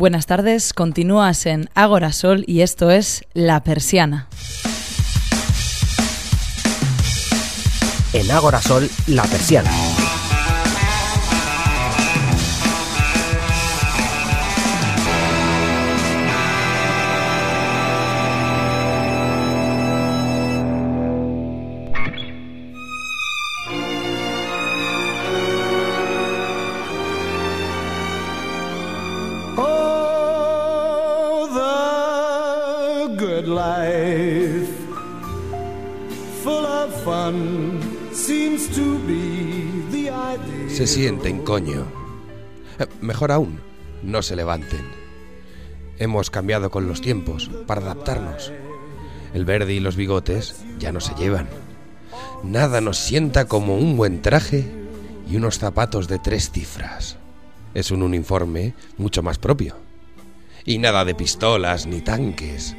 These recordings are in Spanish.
Buenas tardes, continúas en Ágora Sol y esto es La Persiana. En Ágora Sol, La Persiana. Sienten, coño. Eh, Mejor aún, no se levanten. Hemos cambiado con los tiempos para adaptarnos. El verde y los bigotes ya no se llevan. Nada nos sienta como un buen traje y unos zapatos de tres cifras. Es un uniforme mucho más propio. Y nada de pistolas ni tanques.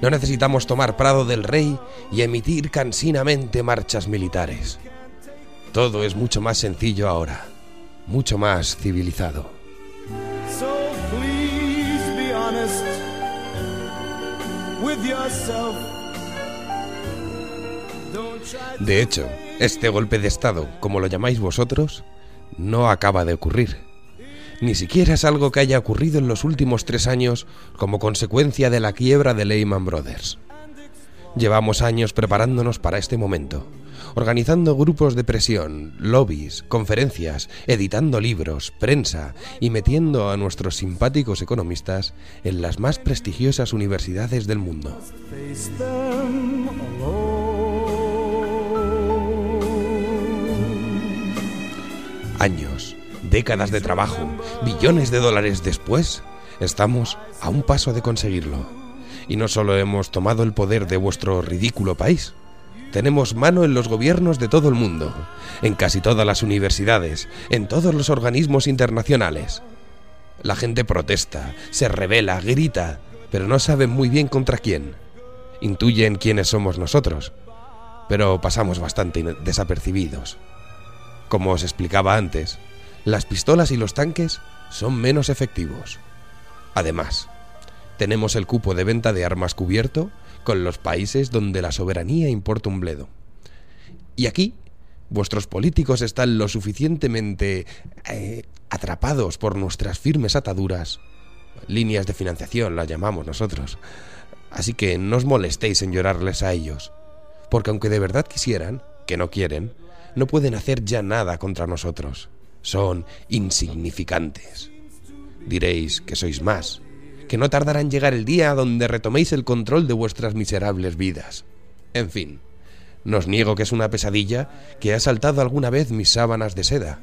No necesitamos tomar Prado del Rey y emitir cansinamente marchas militares. Todo es mucho más sencillo ahora, mucho más civilizado. So please be honest with yourself. Don't try De hecho, este golpe de Estado, como lo llamáis vosotros, no acaba de ocurrir. Ni siquiera es algo que haya ocurrido en los últimos tres años como consecuencia de la quiebra de Lehman Brothers. Llevamos años preparándonos para este momento, organizando grupos de presión, lobbies, conferencias, editando libros, prensa y metiendo a nuestros simpáticos economistas en las más prestigiosas universidades del mundo. Años, décadas de trabajo, billones de dólares después, estamos a un paso de conseguirlo. Y no solo hemos tomado el poder de vuestro ridículo país, tenemos mano en los gobiernos de todo el mundo, en casi todas las universidades, en todos los organismos internacionales. La gente protesta, se revela, grita, pero no saben muy bien contra quién. Intuyen quiénes somos nosotros, pero pasamos bastante desapercibidos. Como os explicaba antes, las pistolas y los tanques son menos efectivos. Además, tenemos el cupo de venta de armas cubierto con los países donde la soberanía importa un bledo. Y aquí, vuestros políticos están lo suficientemente eh, atrapados por nuestras firmes ataduras, líneas de financiación las llamamos nosotros. Así que no os molestéis en llorarles a ellos, porque aunque de verdad quisieran, que no quieren, no pueden hacer ya nada contra nosotros. Son insignificantes. Diréis que sois más, que no tardará en llegar el día donde retoméis el control de vuestras miserables vidas. En fin, no os niego que es una pesadilla que ha saltado alguna vez mis sábanas de seda,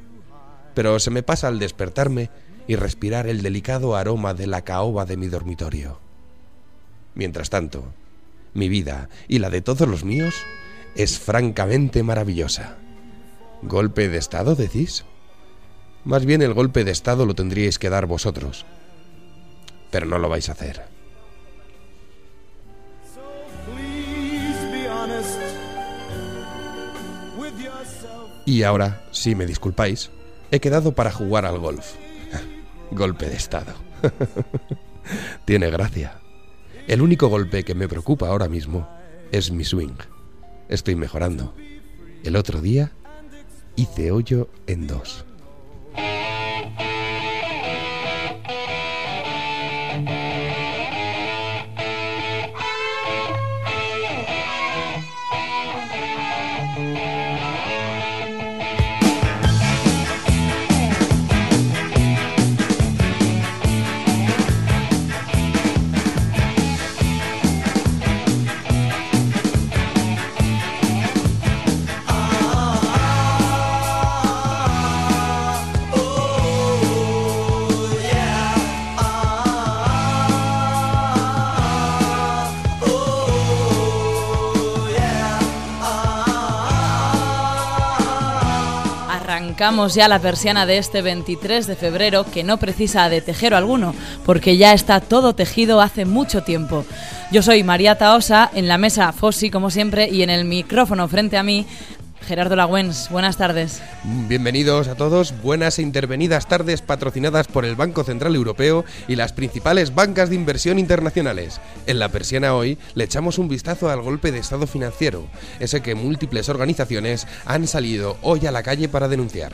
pero se me pasa al despertarme y respirar el delicado aroma de la caoba de mi dormitorio. Mientras tanto, mi vida y la de todos los míos es francamente maravillosa. ¿Golpe de Estado, decís? Más bien el golpe de Estado lo tendríais que dar vosotros. Pero no lo vais a hacer. Y ahora, si me disculpáis, he quedado para jugar al golf. golpe de Estado. Tiene gracia. El único golpe que me preocupa ahora mismo es mi swing. Estoy mejorando. El otro día hice hoyo en dos. Ya la persiana de este 23 de febrero que no precisa de tejero alguno, porque ya está todo tejido hace mucho tiempo. Yo soy María Taosa, en la mesa Fossi como siempre y en el micrófono frente a mí Gerardo Lagüens, buenas tardes. Bienvenidos a todos, buenas e intervenidas tardes patrocinadas por el Banco Central Europeo y las principales bancas de inversión internacionales. En la persiana hoy le echamos un vistazo al golpe de estado financiero, ese que múltiples organizaciones han salido hoy a la calle para denunciar.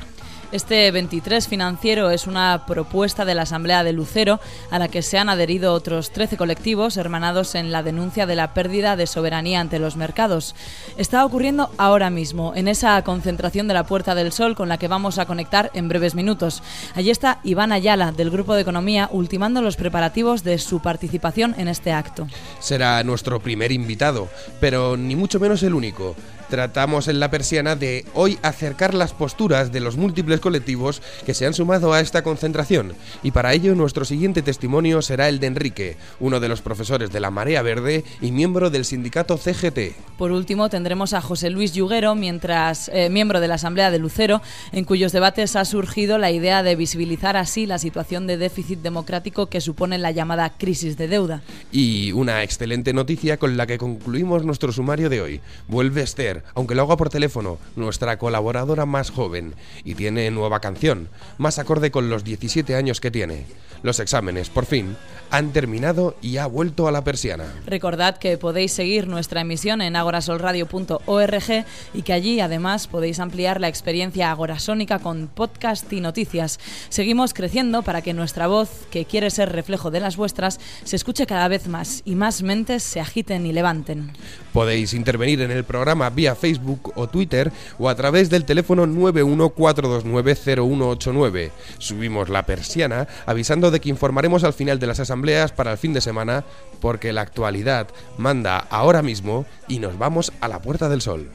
Este 23 financiero es una propuesta de la Asamblea de Lucero a la que se han adherido otros 13 colectivos hermanados en la denuncia de la pérdida de soberanía ante los mercados. Está ocurriendo ahora mismo, en esa concentración de la Puerta del Sol con la que vamos a conectar en breves minutos. Allí está Iván Ayala, del Grupo de Economía, ultimando los preparativos de su participación en este acto. Será nuestro primer invitado, pero ni mucho menos el único tratamos en la persiana de hoy acercar las posturas de los múltiples colectivos que se han sumado a esta concentración. Y para ello nuestro siguiente testimonio será el de Enrique, uno de los profesores de la Marea Verde y miembro del sindicato CGT. Por último tendremos a José Luis Yuguero, mientras, eh, miembro de la Asamblea de Lucero, en cuyos debates ha surgido la idea de visibilizar así la situación de déficit democrático que supone la llamada crisis de deuda. Y una excelente noticia con la que concluimos nuestro sumario de hoy. Vuelve Esther aunque lo haga por teléfono, nuestra colaboradora más joven, y tiene nueva canción, más acorde con los 17 años que tiene. Los exámenes, por fin, han terminado y ha vuelto a la persiana. Recordad que podéis seguir nuestra emisión en agorasolradio.org y que allí además podéis ampliar la experiencia agorasónica con podcast y noticias. Seguimos creciendo para que nuestra voz, que quiere ser reflejo de las vuestras, se escuche cada vez más y más mentes se agiten y levanten. Podéis intervenir en el programa vía Facebook o Twitter o a través del teléfono 914290189. Subimos la persiana avisando de que informaremos al final de las asambleas para el fin de semana porque la actualidad manda ahora mismo y nos vamos a la Puerta del Sol.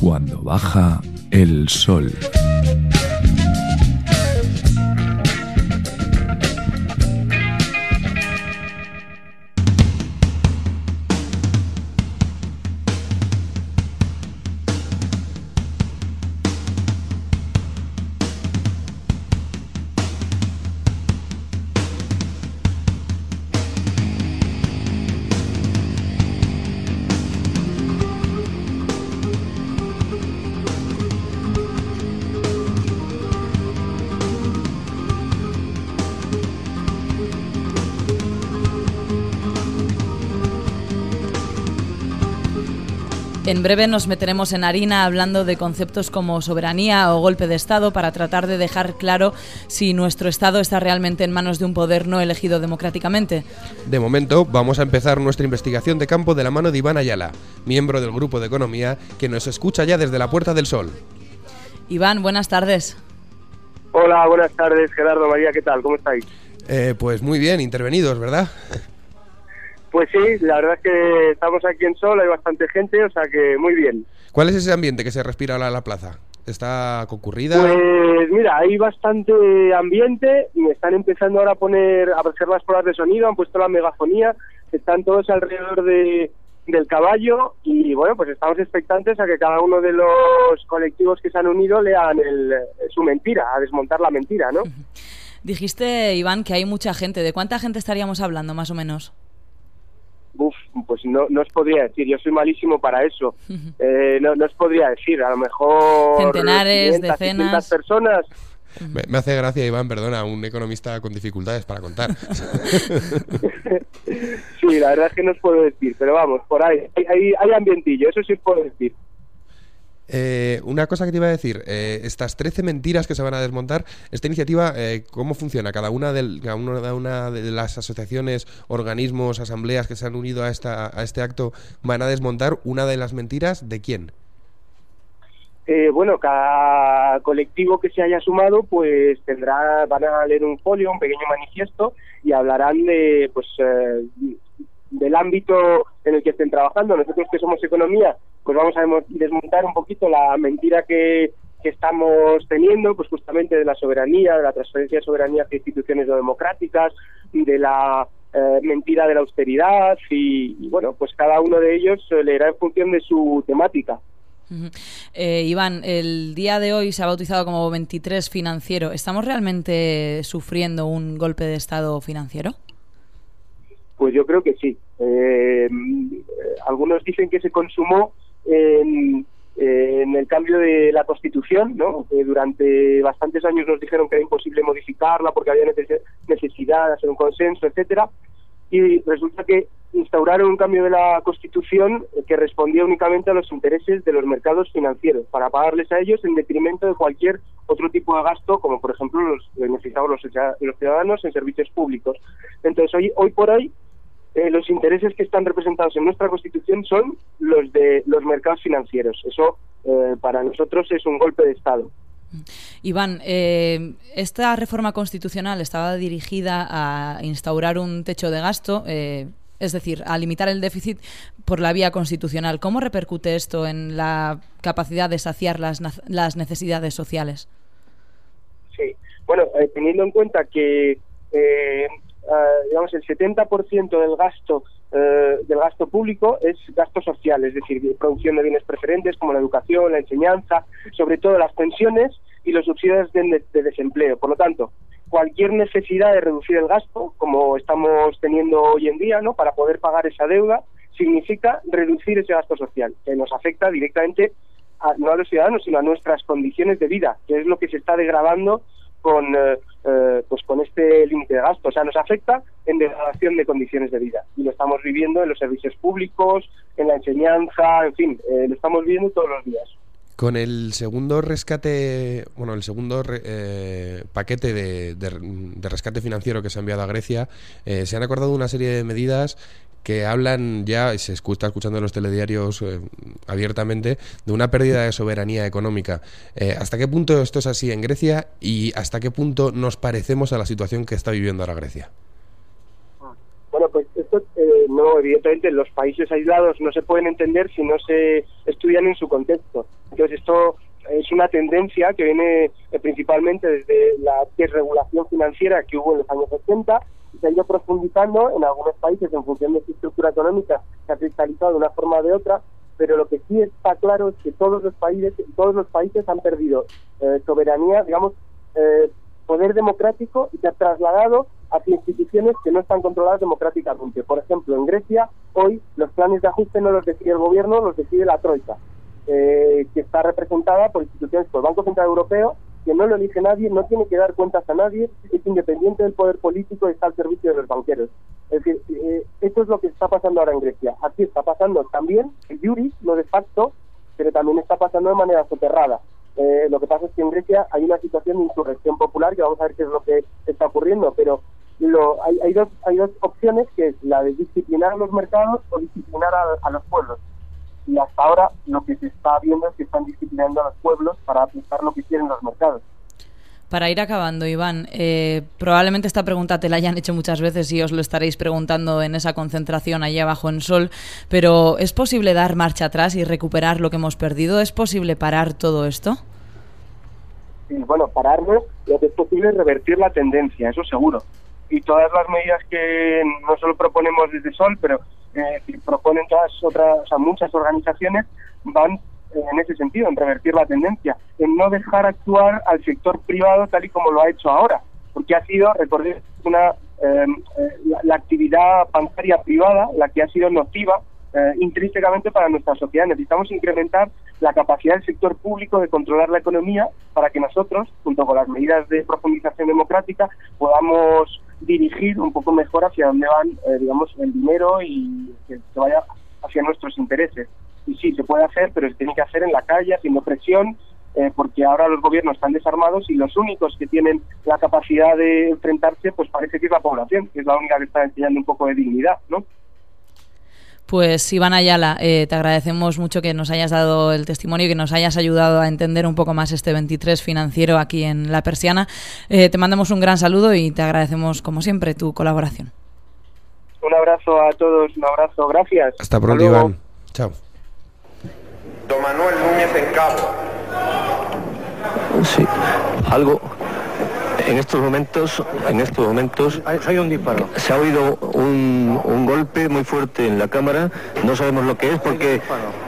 Cuando baja el sol. En breve nos meteremos en harina hablando de conceptos como soberanía o golpe de Estado para tratar de dejar claro si nuestro Estado está realmente en manos de un poder no elegido democráticamente. De momento, vamos a empezar nuestra investigación de campo de la mano de Iván Ayala, miembro del Grupo de Economía, que nos escucha ya desde la Puerta del Sol. Iván, buenas tardes. Hola, buenas tardes, Gerardo María, ¿qué tal? ¿Cómo estáis? Eh, pues muy bien, intervenidos, ¿verdad? Pues sí, la verdad es que estamos aquí en Sol, hay bastante gente, o sea que muy bien. ¿Cuál es ese ambiente que se respira ahora en la plaza? ¿Está concurrida? Pues mira, hay bastante ambiente y están empezando ahora a poner, a hacer las pruebas de sonido, han puesto la megafonía, están todos alrededor de, del caballo y bueno, pues estamos expectantes a que cada uno de los colectivos que se han unido lean el, su mentira, a desmontar la mentira, ¿no? Dijiste, Iván, que hay mucha gente. ¿De cuánta gente estaríamos hablando, más o menos? Uf, pues no, no os podría decir, yo soy malísimo para eso. Eh, no, no os podría decir, a lo mor Centenares, 500, 600 decenas. personas. Me, me hace gracia, Iván, perdona, un economista con dificultades para contar. Sí, la verdad es que no os puedo decir, pero vamos, por ahí. Hay, hay, hay ambientillo, eso sí os puedo decir. Eh, una cosa que te iba a decir, eh, estas 13 mentiras que se van a desmontar, esta iniciativa, eh, ¿cómo funciona? Cada una, del- cada una, de las asociaciones, organismos, asambleas que se han unido a, esta, a este acto van a desmontar una de las mentiras de quién? Eh, bueno, cada colectivo que se haya sumado, pues tendrá, van a leer un folio, un pequeño manifiesto y hablarán de, pues, eh, del ámbito en el que estén trabajando. Nosotros que somos economía, pues vamos a desmontar un poquito la mentira que, estamos teniendo, pues justamente de la soberanía, de la transferencia de soberanía hacia instituciones no democráticas, de la eh, mentira de la austeridad y, bueno, pues cada uno de ellos leerá en función de su temática. Eh, Iván, el día de hoy se ha bautizado como 23 financiero. ¿Estamos realmente sufriendo un golpe de Estado financiero? Pues yo creo que sí. Eh, algunos dicen que se consumó en, el cambio de la Constitución, ¿no? Durante bastantes años nos dijeron que era imposible modificarla porque había neces- necesidad de hacer un consenso, etcétera. Y resulta que instauraron un cambio de la Constitución que respondía únicamente a los intereses de los mercados financieros, para pagarles a ellos en detrimento de cualquier otro tipo de gasto, como por ejemplo los necesitamos los ciudadanos en servicios públicos. Entonces, hoy, hoy por hoy, eh, los intereses que están representados en nuestra Constitución son los de los mercados financieros. Eso eh, para nosotros es un golpe de Estado. Iván, eh, esta reforma constitucional estaba dirigida a instaurar un techo de gasto, eh, es decir, a limitar el déficit por la vía constitucional. ¿Cómo repercute esto en la capacidad de saciar las, las necesidades sociales? Sí. Bueno, teniendo en cuenta que eh, ah, digamos el 70% del gasto eh, del gasto público es gasto social, es decir, producción de bienes preferentes como la educación, la enseñanza, sobre todo las pensiones y los subsidios de, de desempleo. Por lo tanto, cualquier necesidad de reducir el gasto, como estamos teniendo hoy en día, ¿no? Para poder pagar esa deuda, significa reducir ese gasto social, que nos afecta directamente a- no a los ciudadanos, sino a nuestras condiciones de vida, que es lo que se está degradando con, eh, eh, pues con este límite de gasto. O sea, nos afecta en degradación de condiciones de vida. Y lo estamos viviendo en los servicios públicos, en la enseñanza, en fin, eh, lo estamos viviendo todos los días. Con el segundo rescate, bueno, el segundo eh, paquete de, de- de rescate financiero que se ha enviado a Grecia, eh, se han acordado una serie de medidas que hablan ya, y se escu- está escuchando en los telediarios eh, abiertamente, de una pérdida de soberanía económica. Eh, ¿Hasta qué punto esto es así en Grecia y hasta qué punto nos parecemos a la situación que está viviendo ahora Grecia? Bueno, pues esto eh, no, evidentemente los países aislados no se pueden entender si no se estudian en su contexto. Entonces esto es una tendencia que viene eh, principalmente desde la desregulación financiera que hubo en los años 80 y se ha ido profundizando en algunos países en función de su estructura económica, se ha cristalizado de una forma o de otra, pero lo que sí está claro es que todos los países, todos los países han perdido eh, soberanía, digamos, eh, poder democrático y se ha trasladado hacia instituciones que no están controladas democráticamente. Por ejemplo, en Grecia, hoy los planes de ajuste no los decide el gobierno, los decide la Troika, eh, que está representada por instituciones como el Banco Central Europeo, que no lo elige nadie, no tiene que dar cuentas a nadie, es independiente del poder político y está al servicio de los banqueros. Es decir, eh, esto es lo que está pasando ahora en Grecia. Aquí está pasando también el juris, no de facto, pero también está pasando de manera soterrada. Eh, lo que pasa es que en Grecia hay una situación de insurrección popular que vamos a ver qué es lo que está ocurriendo, pero lo, hay, hay, dos, hay dos opciones, que es la de disciplinar los mercados o disciplinar a, a los pueblos. Y hasta ahora lo que se está viendo es que están disciplinando a los pueblos para aplicar lo que quieren los mercados. Para ir acabando, Iván, eh, probablemente esta pregunta te la hayan hecho muchas veces y os lo estaréis preguntando en esa concentración allí abajo en Sol, pero ¿es posible dar marcha atrás y recuperar lo que hemos perdido? ¿Es posible parar todo esto? y bueno, pararnos, lo que es posible es revertir la tendencia, eso seguro. Y todas las medidas que no solo proponemos desde Sol, pero eh, que proponen todas otras, muchas organizaciones, van en ese sentido, en revertir la tendencia, en no dejar actuar al sector privado tal y como lo ha hecho ahora, porque ha sido, recordemos, una eh, eh, la, la actividad bancaria privada la que ha sido nociva eh, intrínsecamente para nuestra sociedad. Necesitamos incrementar la capacidad del sector público de controlar la economía para que nosotros, junto con las medidas de profundización democrática, podamos dirigir un poco mejor hacia dónde van, eh, digamos, el dinero y que, vaya hacia nuestros intereses. Y sí, se puede hacer, pero se tiene que hacer en la calle, haciendo presión, eh, porque ahora los gobiernos están desarmados y los únicos que tienen la capacidad de enfrentarse, pues parece que es la población, que es la única que está enseñando un poco de dignidad, ¿no? Pues Iván Ayala, eh, te agradecemos mucho que nos hayas dado el testimonio y que nos hayas ayudado a entender un poco más este 23 financiero aquí en La Persiana. Eh, te mandamos un gran saludo y te agradecemos, como siempre, tu colaboración. Un abrazo a todos, un abrazo, gracias. Hasta pronto. Iván. Chao. Don Manuel Núñez en Cabo. Sí, algo En estos momentos, en estos momentos Hay un disparo. se ha oído un, un golpe muy fuerte en la cámara. No sabemos lo que es porque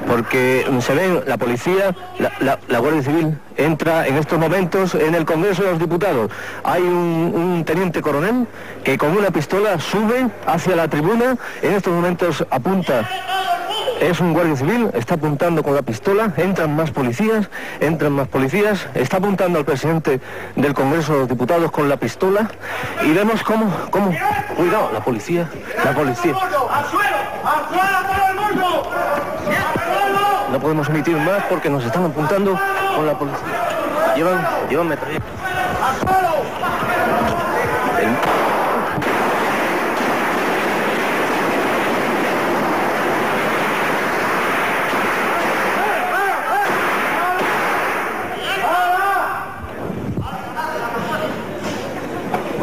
porque se ve la policía, la, la- la Guardia Civil entra en estos momentos en el Congreso de los Diputados. Hay un, un teniente coronel que con una pistola sube hacia la tribuna. En estos momentos apunta es un guardia civil, está apuntando con la pistola, entran más policías, entran más policías, está apuntando al presidente del Congreso de los Diputados con la pistola y vemos cómo, cómo, cuidado, la policía, la policía. No podemos emitir más porque nos están apuntando con la policía. Llevan, llevan.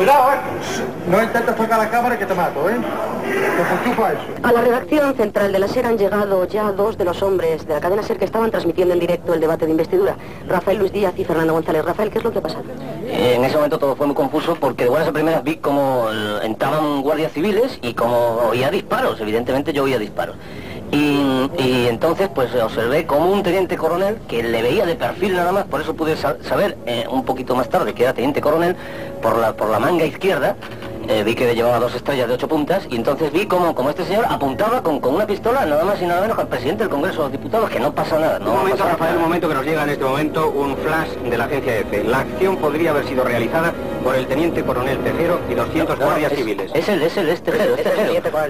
Cuidado, eh. No intentes tocar la cámara que te mato, ¿eh? Eso. A la redacción central de la SER han llegado ya dos de los hombres de la cadena SER que estaban transmitiendo en directo el debate de investidura, Rafael Luis Díaz y Fernando González. Rafael, ¿qué es lo que ha pasado? Eh, En ese momento todo fue muy confuso porque de buenas a primeras vi como eh, entraban guardias civiles y como oía disparos, evidentemente yo oía disparos. Y, y entonces pues observé como un teniente coronel que le veía de perfil nada más, por eso pude sa- saber eh, un poquito más tarde que era teniente coronel por la, por la manga izquierda. eh, vi que llevaba dos estrellas de ocho puntas y entonces vi como, como este señor apuntaba con, con una pistola nada más y nada menos al presidente del Congreso de los Diputados, que no pasa nada. No Un momento, pasa Rafael, nada. un momento que nos llega en este momento un flash de la agencia EFE. La acción podría haber sido realizada por el teniente coronel Tejero y 200 No, guardias es- civiles. Es el, es el, es Tejero, es Tejero. Enchufa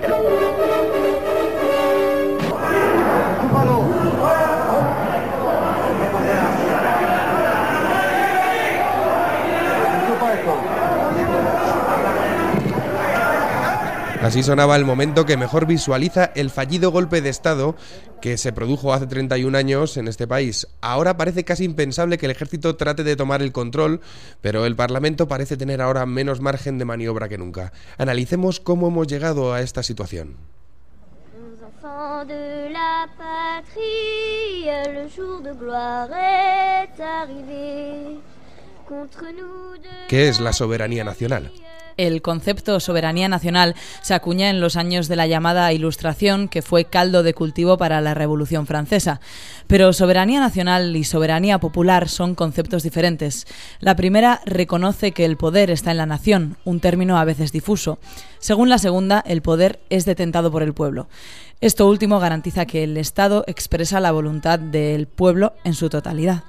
Así sonaba el momento que mejor visualiza el fallido golpe de Estado que se produjo hace 31 años en este país. Ahora parece casi impensable que el ejército trate de tomar el control, pero el Parlamento parece tener ahora menos margen de maniobra que nunca. Analicemos cómo hemos llegado a esta situación. enfants de la patrie, le jour de gloire est arrivé. Contre nous de ¿Qué es la soberanía nacional? El concepto soberanía nacional se acuña en los años de la llamada Ilustración, que fue caldo de cultivo para la Revolución Francesa. Pero soberanía nacional y soberanía popular son conceptos diferentes. La primera reconoce que el poder está en la nación, un término a veces difuso. Según la segunda, el poder es detentado por el pueblo. Esto último garantiza que el Estado expresa la voluntad del pueblo en su totalidad.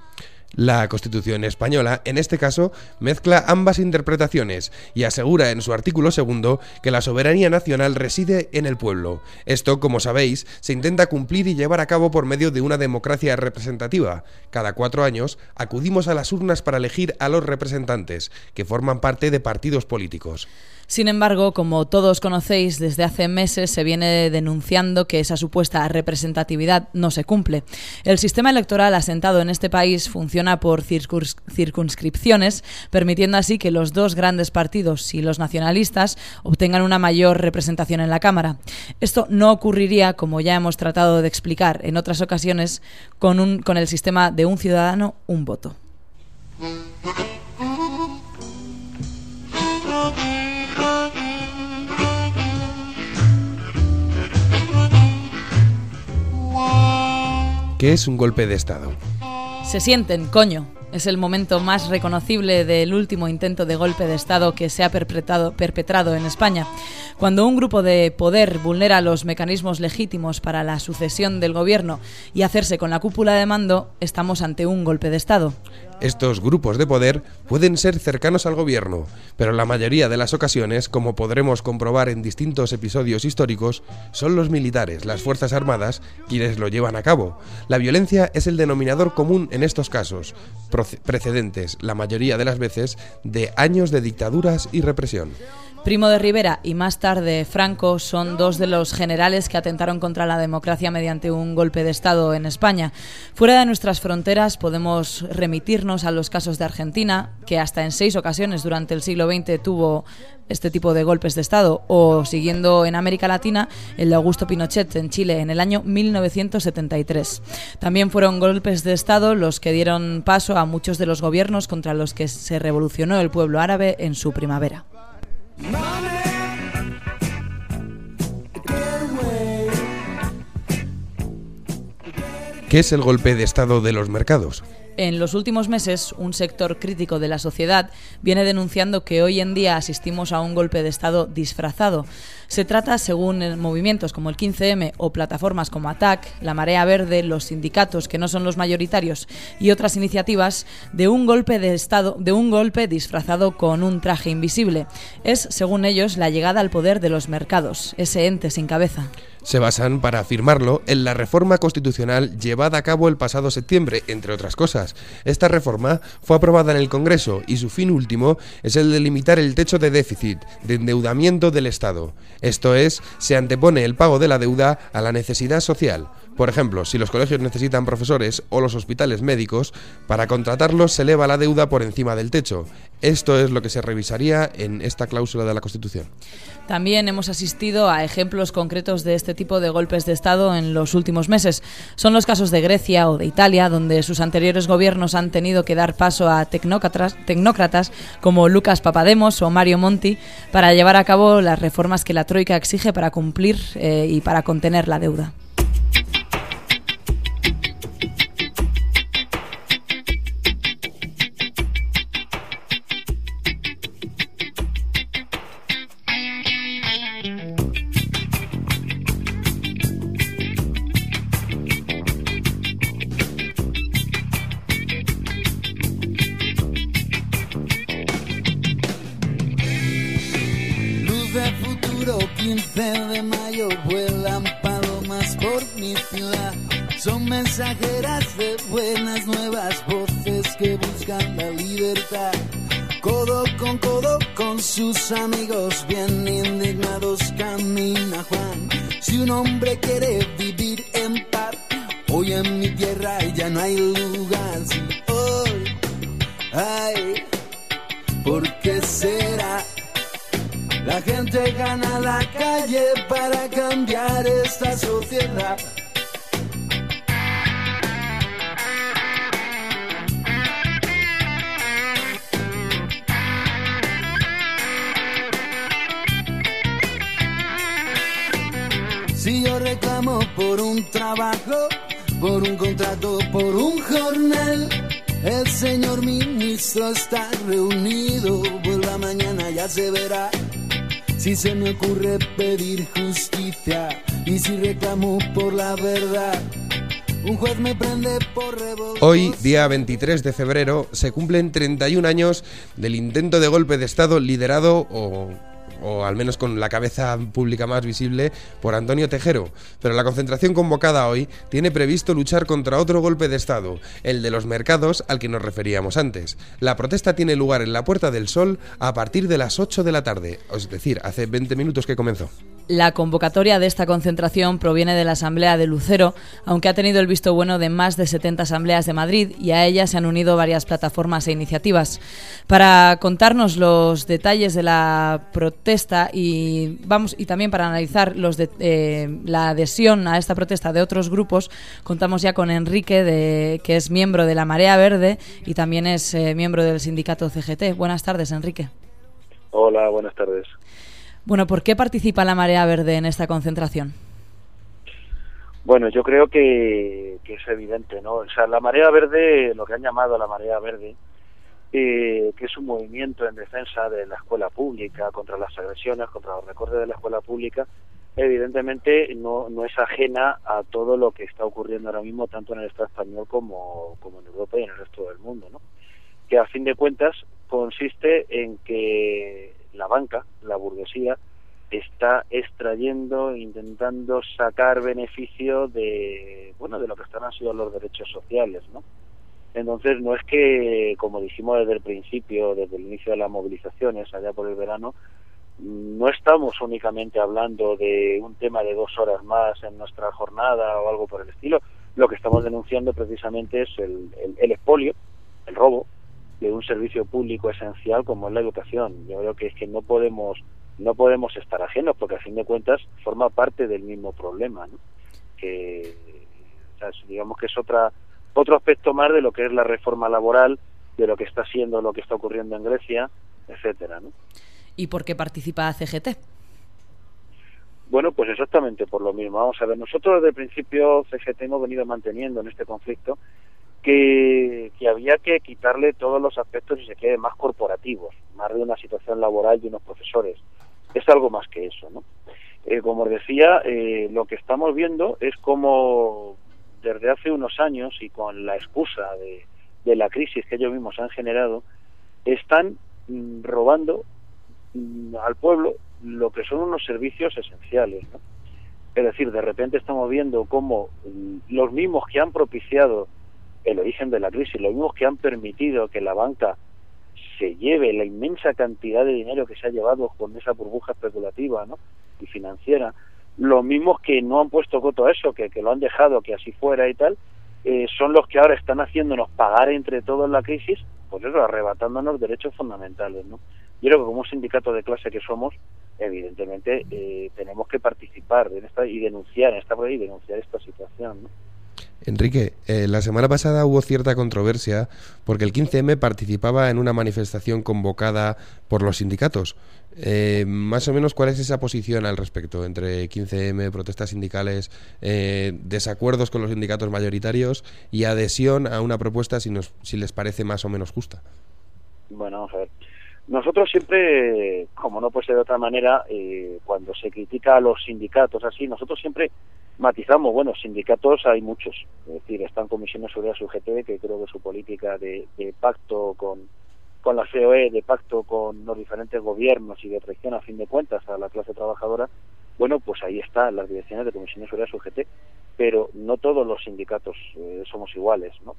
La Constitución española, en este caso, mezcla ambas interpretaciones y asegura en su artículo segundo que la soberanía nacional reside en el pueblo. Esto, como sabéis, se intenta cumplir y llevar a cabo por medio de una democracia representativa. Cada cuatro años acudimos a las urnas para elegir a los representantes, que forman parte de partidos políticos. Sin embargo, como todos conocéis, desde hace meses se viene denunciando que esa supuesta representatividad no se cumple. El sistema electoral asentado en este país funciona por circuns- circunscripciones, permitiendo así que los dos grandes partidos y los nacionalistas obtengan una mayor representación en la Cámara. Esto no ocurriría, como ya hemos tratado de explicar en otras ocasiones, con, un, con el sistema de un ciudadano, un voto. ¿Qué es un golpe de Estado? Se sienten, coño. Es el momento más reconocible del último intento de golpe de Estado que se ha perpetrado, perpetrado en España. Cuando un grupo de poder vulnera los mecanismos legítimos para la sucesión del gobierno y hacerse con la cúpula de mando, estamos ante un golpe de Estado. Estos grupos de poder pueden ser cercanos al gobierno, pero la mayoría de las ocasiones, como podremos comprobar en distintos episodios históricos, son los militares, las Fuerzas Armadas, quienes lo llevan a cabo. La violencia es el denominador común en estos casos, precedentes, la mayoría de las veces, de años de dictaduras y represión. Primo de Rivera y más tarde Franco son dos de los generales que atentaron contra la democracia mediante un golpe de Estado en España. Fuera de nuestras fronteras podemos remitirnos a los casos de Argentina, que hasta en seis ocasiones durante el siglo XX tuvo este tipo de golpes de Estado, o siguiendo en América Latina, el de Augusto Pinochet en Chile en el año 1973. También fueron golpes de Estado los que dieron paso a muchos de los gobiernos contra los que se revolucionó el pueblo árabe en su primavera. ¿Qué es el golpe de estado de los mercados? En los últimos meses, un sector crítico de la sociedad viene denunciando que hoy en día asistimos a un golpe de Estado disfrazado. Se trata, según movimientos como el 15M o plataformas como ATAC, la Marea Verde, los sindicatos que no son los mayoritarios y otras iniciativas, de un golpe de Estado, de un golpe disfrazado con un traje invisible. Es, según ellos, la llegada al poder de los mercados, ese ente sin cabeza. Se basan, para afirmarlo, en la reforma constitucional llevada a cabo el pasado septiembre, entre otras cosas. Esta reforma fue aprobada en el Congreso y su fin último es el de limitar el techo de déficit, de endeudamiento del Estado. Esto es, se antepone el pago de la deuda a la necesidad social. Por ejemplo, si los colegios necesitan profesores o los hospitales médicos, para contratarlos se eleva la deuda por encima del techo. Esto es lo que se revisaría en esta cláusula de la Constitución. También hemos asistido a ejemplos concretos de este tipo de golpes de Estado en los últimos meses. Son los casos de Grecia o de Italia, donde sus anteriores gobiernos han tenido que dar paso a tecnócratas, como Lucas Papademos o Mario Monti para llevar a cabo las reformas que la Troika exige para cumplir eh, y para contener la deuda. Mensajeras de buenas nuevas, voces que buscan la libertad. Codo con codo con sus amigos, bien indignados camina Juan. Si un hombre quiere vivir en paz, hoy en mi tierra ya no hay lugar. Si hoy, ay, ¿por qué será? La gente gana la calle para cambiar esta sociedad. Por un contrato, por un jornal, el señor ministro está reunido, por la mañana ya se verá. Si se me ocurre pedir justicia y si reclamo por la verdad, un juez me prende por. Hoy, día 23 de febrero, se cumplen 31 años del intento de golpe de Estado liderado o o al menos con la cabeza pública más visible, por Antonio Tejero. Pero la concentración convocada hoy tiene previsto luchar contra otro golpe de Estado, el de los mercados al que nos referíamos antes. La protesta tiene lugar en la Puerta del Sol a partir de las 8 de la tarde, es decir, hace 20 minutos que comenzó. La convocatoria de esta concentración proviene de la Asamblea de Lucero, aunque ha tenido el visto bueno de más de 70 asambleas de Madrid y a ella se han unido varias plataformas e iniciativas. Para contarnos los detalles de la protesta y vamos y también para analizar los de, eh, la adhesión a esta protesta de otros grupos, contamos ya con Enrique, de, que es miembro de la Marea Verde y también es eh, miembro del sindicato CGT. Buenas tardes, Enrique. Hola, buenas tardes. Bueno, ¿por qué participa la Marea Verde en esta concentración? Bueno, yo creo que, que es evidente, ¿no? O sea, la Marea Verde, lo que han llamado la Marea Verde, eh, que es un movimiento en defensa de la escuela pública, contra las agresiones, contra los recortes de la escuela pública, evidentemente no, no es ajena a todo lo que está ocurriendo ahora mismo, tanto en el Estado español como, como en Europa y en el resto del mundo, ¿no? Que a fin de cuentas consiste en que la banca, la burguesía, está extrayendo, intentando sacar beneficio de, bueno, de lo que están han sido los derechos sociales, ¿no? Entonces no es que, como dijimos desde el principio, desde el inicio de las movilizaciones allá por el verano, no estamos únicamente hablando de un tema de dos horas más en nuestra jornada o algo por el estilo. Lo que estamos denunciando precisamente es el, el, el expolio, el robo de un servicio público esencial como es la educación. Yo creo que es que no podemos no podemos estar ajenos porque a fin de cuentas forma parte del mismo problema, ¿no? que o sea, digamos que es otra otro aspecto más de lo que es la reforma laboral, de lo que está siendo, lo que está ocurriendo en Grecia, etcétera, ¿no? ¿Y por qué participa CGT? Bueno, pues exactamente por lo mismo. Vamos a ver, nosotros desde el principio CGT hemos venido manteniendo en este conflicto que, que había que quitarle todos los aspectos, si se quiere, más corporativos, más de una situación laboral de unos profesores. Es algo más que eso, ¿no? Eh, como os decía, eh, lo que estamos viendo es como desde hace unos años y con la excusa de, la crisis que ellos mismos han generado, están mm, robando mm, al pueblo lo que son unos servicios esenciales. Es decir, de repente estamos viendo cómo mm, los mismos que han propiciado el origen de la crisis, los mismos que han permitido que la banca se lleve la inmensa cantidad de dinero que se ha llevado con esa burbuja especulativa ¿no? y financiera, los mismos que no han puesto coto a eso, que, que lo han dejado que así fuera y tal, eh, son los que ahora están haciéndonos pagar entre todos la crisis, pues eso, arrebatándonos derechos fundamentales. ¿no? Yo creo que como sindicato de clase que somos, evidentemente eh, tenemos que participar en esta y denunciar en esta y denunciar esta situación. ¿no? Enrique, eh, la semana pasada hubo cierta controversia porque el 15M participaba en una manifestación convocada por los sindicatos. Eh, más o menos, ¿cuál es esa posición al respecto entre 15M, protestas sindicales, eh, desacuerdos con los sindicatos mayoritarios y adhesión a una propuesta si, nos, si les parece más o menos justa? Bueno, vamos a ver. Nosotros siempre, como no puede ser de otra manera, eh, cuando se critica a los sindicatos así, nosotros siempre matizamos, bueno, sindicatos hay muchos, es decir, están comisiones sobre la UGT, que creo que su política de, pacto con, con la COE, de pacto con los diferentes gobiernos y de traición a fin de cuentas a la clase trabajadora, bueno, pues ahí están las direcciones de comisiones sobre la UGT, pero no todos los sindicatos eh, somos iguales, ¿no?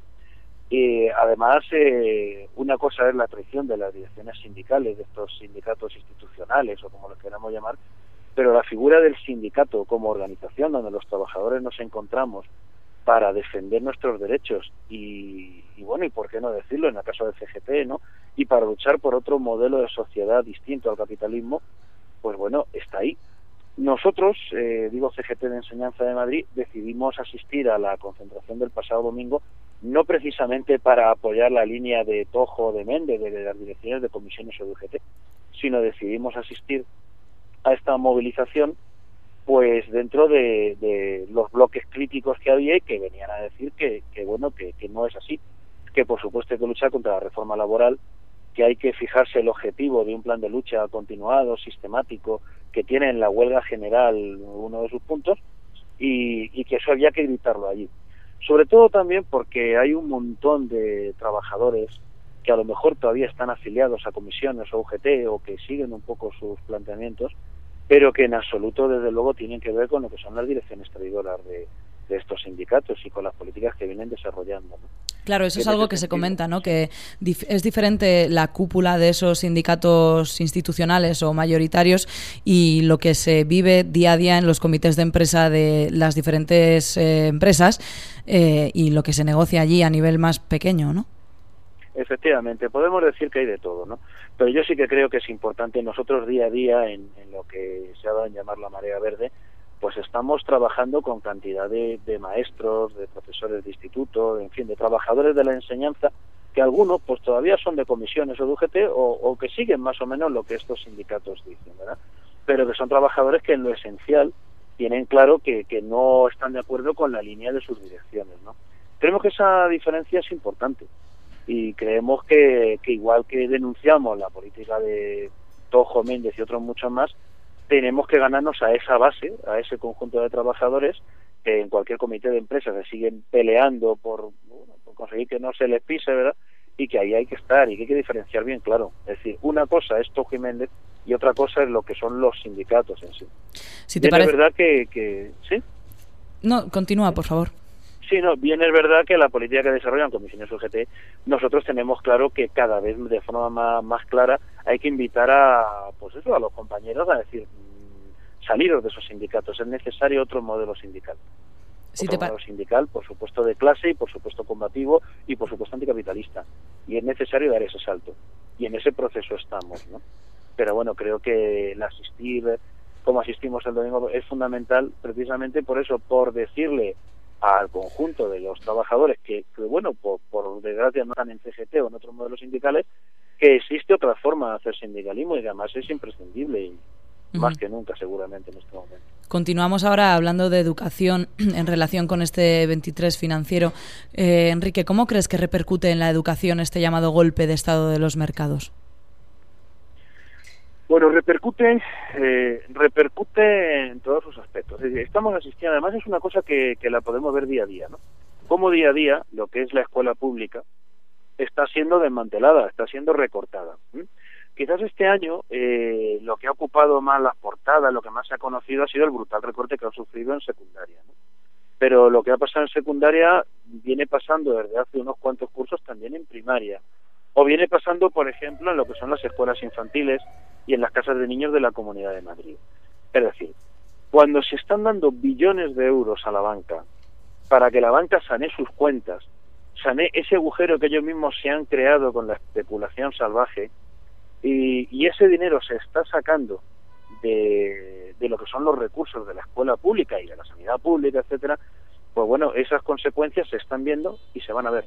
Y además, eh, una cosa es la traición de las direcciones sindicales, de estos sindicatos institucionales o como los queramos llamar, pero la figura del sindicato como organización donde los trabajadores nos encontramos para defender nuestros derechos y, y bueno, y por qué no decirlo en el caso del CGT, ¿no? Y para luchar por otro modelo de sociedad distinto al capitalismo, pues bueno, está ahí. Nosotros, eh, digo CGT de Enseñanza de Madrid, decidimos asistir a la concentración del pasado domingo, no precisamente para apoyar la línea de Tojo de Méndez, de, de las direcciones de comisiones o de UGT, sino decidimos asistir a esta movilización pues dentro de, los bloques críticos que había y que venían a decir que, que bueno que, que no es así que por supuesto hay que luchar contra la reforma laboral que hay que fijarse el objetivo de un plan de lucha continuado, sistemático, que tiene en la huelga general uno de sus puntos, y, y, que eso había que gritarlo allí. Sobre todo también porque hay un montón de trabajadores que a lo mejor todavía están afiliados a comisiones o UGT o que siguen un poco sus planteamientos, pero que en absoluto, desde luego, tienen que ver con lo que son las direcciones traidoras de, de estos sindicatos y con las políticas que vienen desarrollando. ¿no? Claro, eso es algo que se comenta, ¿no? Que dif es diferente la cúpula de esos sindicatos institucionales o mayoritarios y lo que se vive día a día en los comités de empresa de las diferentes eh, empresas eh, y lo que se negocia allí a nivel más pequeño, ¿no? Efectivamente, podemos decir que hay de todo, ¿no? Pero yo sí que creo que es importante nosotros día a día en, lo que se ha dado en llamar la marea verde, pues estamos trabajando con cantidad de, de, maestros, de profesores de instituto, en fin, de trabajadores de la enseñanza, que algunos pues todavía son de comisiones o de UGT o, o, que siguen más o menos lo que estos sindicatos dicen, ¿verdad? Pero que son trabajadores que en lo esencial tienen claro que, que no están de acuerdo con la línea de sus direcciones, ¿no? Creemos que esa diferencia es importante y creemos que, que igual que denunciamos la política de Tojo, Méndez y otros muchos más, tenemos que ganarnos a esa base, a ese conjunto de trabajadores que en cualquier comité de empresas se siguen peleando por, bueno, por conseguir que no se les pise, ¿verdad? Y que ahí hay que estar y que hay que diferenciar bien, claro. Es decir, una cosa es Tojo y Méndez y otra cosa es lo que son los sindicatos en sí. Si te parece... es verdad que, que... ¿Sí? No, continúa, por favor. Sí, no, bien es verdad que la política que desarrollan comisiones UGT, nosotros tenemos claro que cada vez de forma más, más, clara hay que invitar a, pues eso, a los compañeros a decir, mm, saliros de esos sindicatos, es necesario otro modelo sindical. Si otro te modelo sindical, por supuesto de clase y por supuesto combativo y por supuesto anticapitalista. Y es necesario dar ese salto. Y en ese proceso estamos, ¿no? Pero bueno, creo que el asistir, como asistimos el domingo, es fundamental precisamente por eso, por decirle al conjunto de los trabajadores que, que, bueno, por, por desgracia no están en CGT o en otros modelos sindicales, que existe otra forma de hacer sindicalismo y que además es imprescindible y más que nunca seguramente en este momento. Continuamos ahora hablando de educación en relación con este 23 financiero. Eh, Enrique, ¿cómo crees que repercute en la educación este llamado golpe de estado de los mercados? Bueno, repercute, eh, repercute en todos sus aspectos. Estamos asistiendo, además es una cosa que, que la podemos ver día a día, ¿no? Como día a día lo que es la escuela pública está siendo desmantelada, está siendo recortada. Quizás este año eh, lo que ha ocupado más las portadas, lo que más se ha conocido ha sido el brutal recorte que ha sufrido en secundaria. ¿no? Pero lo que ha pasado en secundaria viene pasando desde hace unos cuantos cursos también en primaria. O viene pasando, por ejemplo, en lo que son las escuelas infantiles y en las casas de niños de la Comunidad de Madrid. Es decir, cuando se están dando billones de euros a la banca para que la banca sane sus cuentas, sane ese agujero que ellos mismos se han creado con la especulación salvaje, y, ese dinero se está sacando de, de lo que son los recursos de la escuela pública y de la sanidad pública, etcétera, pues bueno, esas consecuencias se están viendo y se van a ver.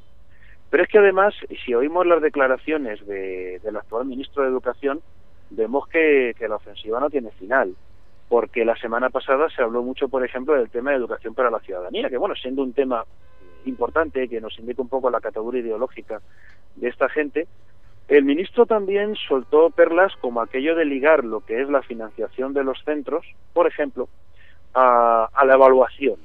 Pero es que además, si oímos las declaraciones de, del actual ministro de Educación, vemos que, la ofensiva no tiene final. Porque la semana pasada se habló mucho, por ejemplo, del tema de educación para la ciudadanía, que bueno, siendo un tema importante que nos indica un poco la categoría ideológica de esta gente, el ministro también soltó perlas como aquello de ligar lo que es la financiación de los centros, por ejemplo, a, a la evaluación,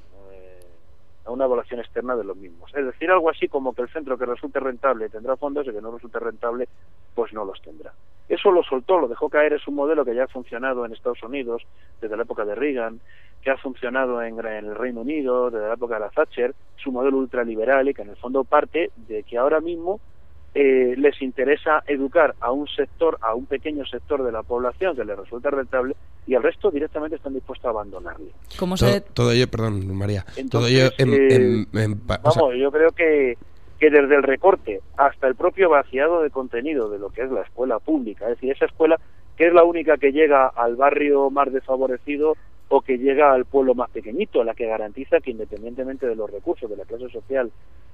una evaluación externa de los mismos. Es decir, algo así como que el centro que resulte rentable tendrá fondos y que no resulte rentable, pues no los tendrá. Eso lo soltó, lo dejó caer, es un modelo que ya ha funcionado en Estados Unidos desde la época de Reagan, que ha funcionado en, en el Reino Unido desde la época de la Thatcher, es un modelo ultraliberal y que en el fondo parte de que ahora mismo eh, les interesa educar a un sector, a un pequeño sector de la población que les resulta rentable y el resto directamente están dispuestos a abandonarle. ¿Cómo todo, se...? todo ello, perdón, María. todo ello en, eh, en- en pa- o sea, Vamos, yo creo que, que desde el recorte hasta el propio vaciado de contenido de lo que es la escuela pública, es decir, esa escuela que es la única que llega al barrio más desfavorecido o que llega al pueblo más pequeñito, la que garantiza que independientemente de los recursos de la clase social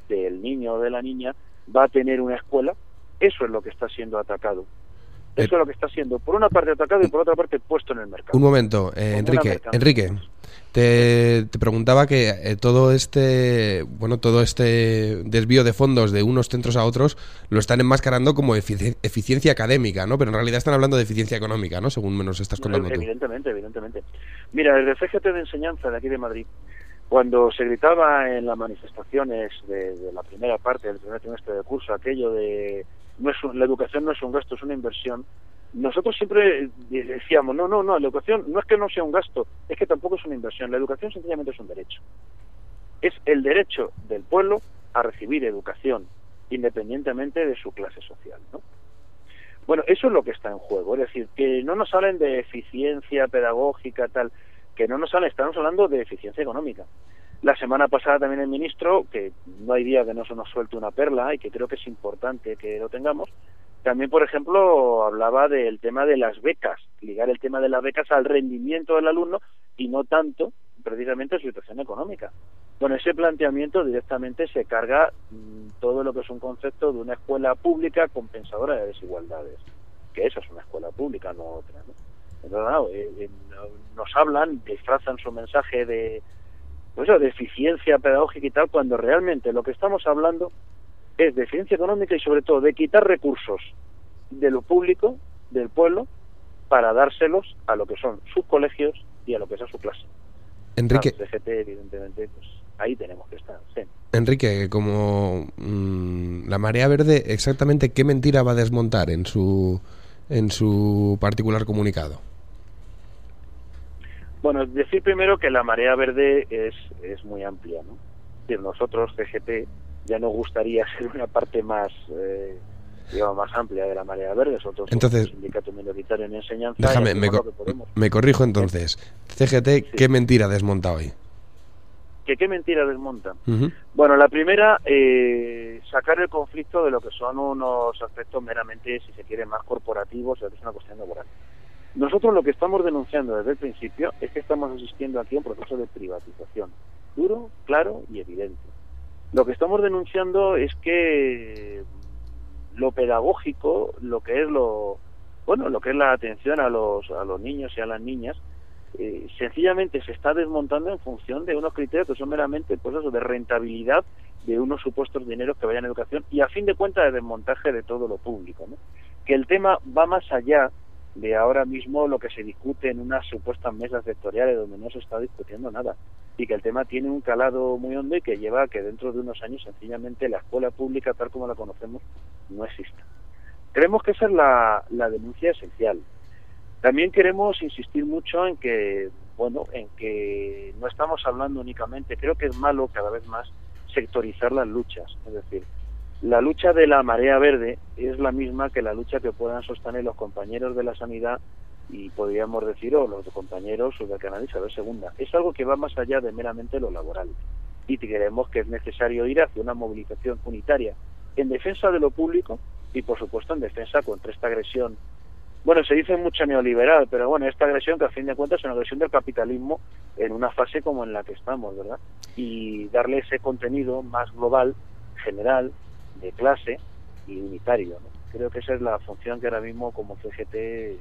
del niño o de la niña, va a tener una escuela, eso es lo que está siendo atacado. Eso es lo que está siendo, por una parte atacado y por otra parte puesto en el mercado. Un momento, eh, Enrique. Enrique, te, te preguntaba que eh, todo este, bueno, todo este desvío de fondos de unos centros a otros lo están enmascarando como efici- eficiencia académica, ¿no? Pero en realidad están hablando de eficiencia económica, ¿no? Según menos estás contando tú. Evidentemente, evidentemente. Mira, el CGT de enseñanza de aquí de Madrid, cuando se gritaba en las manifestaciones de, la primera parte del primer trimestre del curso aquello de no es un- la educación no es un gasto, es una inversión, nosotros siempre decíamos, no, no, no, la educación no es que no sea un gasto, es que tampoco es una inversión, la educación sencillamente es un derecho. Es el derecho del pueblo a recibir educación, independientemente de su clase social, ¿no? Bueno, eso es lo que está en juego, es decir, que no nos hablen de eficiencia pedagógica, tal, que no nos hablen, estamos hablando de eficiencia económica. La semana pasada también el ministro, que no hay día que no se nos suelte una perla y que creo que es importante que lo tengamos, también, por ejemplo, hablaba del tema de las becas, ligar el tema de las becas al rendimiento del alumno y no tanto precisamente a su situación económica. Con ese planteamiento directamente se carga mm, todo lo que es un concepto de una escuela pública compensadora de desigualdades, que esa es una escuela pública, no otra. ¿no? Entonces, claro, eh, eh, no- nos hablan, disfrazan su mensaje de, pues de eficiencia pedagógica y tal, cuando realmente lo que estamos hablando es de eficiencia económica y sobre todo de quitar recursos de lo público, del pueblo, para dárselos a lo que son sus colegios y a lo que es a su clase. Enrique, Claro, evidentemente, pues ahí tenemos que estar. Sí. Enrique, como mm, la marea verde, exactamente qué mentira va a desmontar en su en su particular comunicado. Bueno, decir primero que la marea verde es, es muy amplia, ¿no? Decir, nosotros, CGT, ya nos gustaría ser una parte más, eh, digamos, más amplia de la Marea Verde, nosotros Entonces- somos un sindicato minoritario en enseñanza. Déjame, me, co- corrijo entonces. CGT, ¿qué mentira desmonta hoy? ¿Que qué mentira desmontan? Ujú. Bueno, la primera, eh, sacar el conflicto de lo que son unos aspectos meramente, si se quiere, más corporativos, o que es una cuestión laboral. Nosotros lo que estamos denunciando desde el principio es que estamos asistiendo aquí a un proceso de privatización, duro, claro y evidente. Lo que estamos denunciando es que lo pedagógico, lo que es lo bueno, lo que es la atención a los a los niños y a las niñas, eh, sencillamente se está desmontando en función de unos criterios que son meramente pues de rentabilidad de unos supuestos dineros que vayan a educación y a fin de cuentas de desmontaje de todo lo público. ¿no? Que el tema va más allá de ahora mismo lo que se discute en unas supuestas mesas sectoriales donde no se está discutiendo nada y que el tema tiene un calado muy hondo y que lleva a que dentro de unos años sencillamente la escuela pública tal como la conocemos no exista. Creemos que esa es la, la denuncia esencial. También queremos insistir mucho en que, bueno, en que no estamos hablando únicamente, creo que es malo cada vez más sectorizar las luchas, es decir, la lucha de la marea verde es la misma que la lucha que puedan sostener los compañeros de la sanidad y podríamos decir, o los compañeros del canal Isabel II. Es algo que va más allá de meramente lo laboral. Y creemos que es necesario ir hacia una movilización unitaria en defensa de lo público y, por supuesto, en defensa contra esta agresión. Bueno, se dice mucho neoliberal, pero bueno, esta agresión que a fin de cuentas es una agresión del capitalismo en una fase como en la que estamos, ¿verdad? Y darle ese contenido más global, general, de clase y unitario. ¿no? Creo que esa es la función que ahora mismo como CGT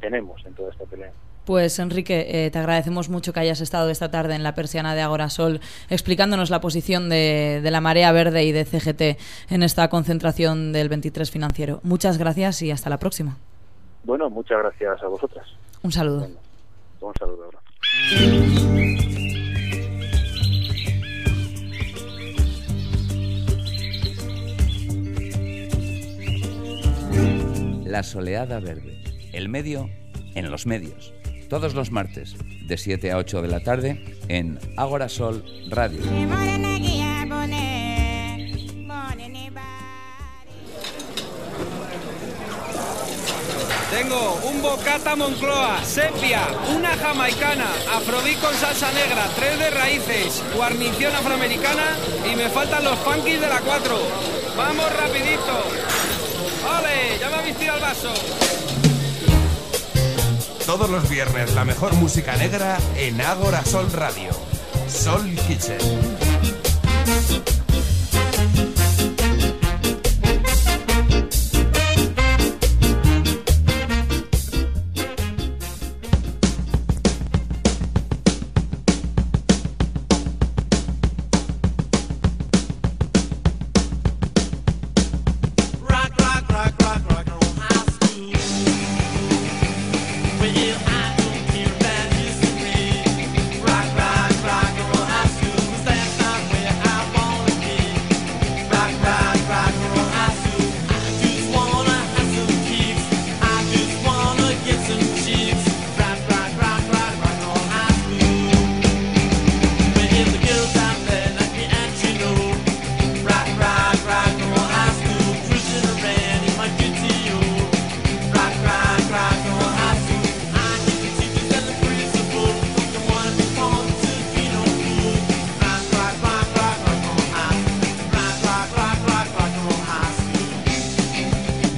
tenemos en toda esta pelea. Pues Enrique, eh, te agradecemos mucho que hayas estado esta tarde en la persiana de Agora Sol explicándonos la posición de, de la Marea Verde y de CGT en esta concentración del 23 financiero. Muchas gracias y hasta la próxima. Bueno, muchas gracias a vosotras. Un saludo. Un saludo ahora. La Soleada Verde. El medio en los medios. Todos los martes, de 7 a 8 de la tarde, en Ágora Sol Radio. Tengo un bocata Moncloa, sepia, una jamaicana, afrodit con salsa negra, tres de raíces, guarnición afroamericana y me faltan los funkies de la 4. ¡Vamos rapidito! ¡Ole! ¡Ya me habéis tirado el vaso! Todos los viernes la mejor música negra en Ágora Sol Radio. Sol Kitchen.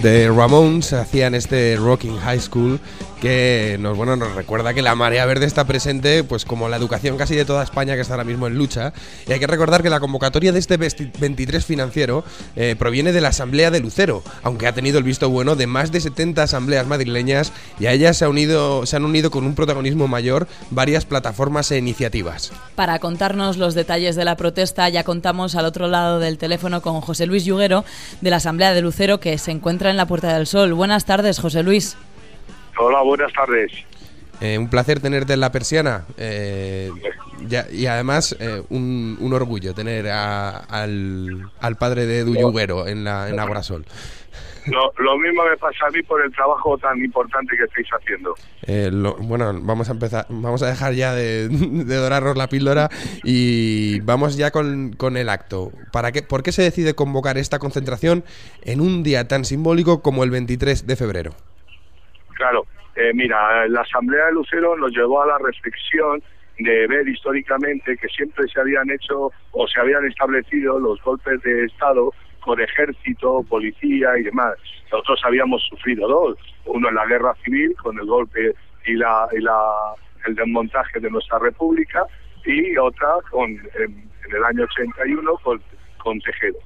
The Ramones hacían este Rocking High School que nos bueno nos recuerda que la marea verde está presente pues como la educación casi de toda España que está ahora mismo en lucha y hay que recordar que la convocatoria de este 23 financiero eh, proviene de la Asamblea de Lucero aunque ha tenido el visto bueno de más de 70 asambleas madrileñas y a ellas se, ha unido, se han unido con un protagonismo mayor varias plataformas e iniciativas Para contarnos los detalles de la protesta, ya contamos al otro lado del teléfono con José Luis Yuguero de la Asamblea de Lucero, que se encuentra en la Puerta del Sol. Buenas tardes, José Luis. Hola, buenas tardes. Eh, un placer tenerte en la persiana. eh, y además, eh, un, un orgullo tener a- al, al padre de Edu Yuguero en, la, en. Lo, lo mismo me pasa a mí por el trabajo tan importante que estáis haciendo. Eh, lo- bueno, vamos a empezar, vamos a dejar ya de, de dorarnos la píldora y vamos ya con, con el acto. ¿Para qué, ¿Por qué se decide convocar esta concentración en un día tan simbólico como el 23 de febrero? Claro, eh, mira, la Asamblea de Lucero nos llevó a la reflexión de ver históricamente que siempre se habían hecho o se habían establecido los golpes de Estado con ejército, policía y demás. Nosotros habíamos sufrido dos, uno en la guerra civil con el golpe y la, y la el desmontaje de nuestra república y otra con en, el año 81 con, con Tejero.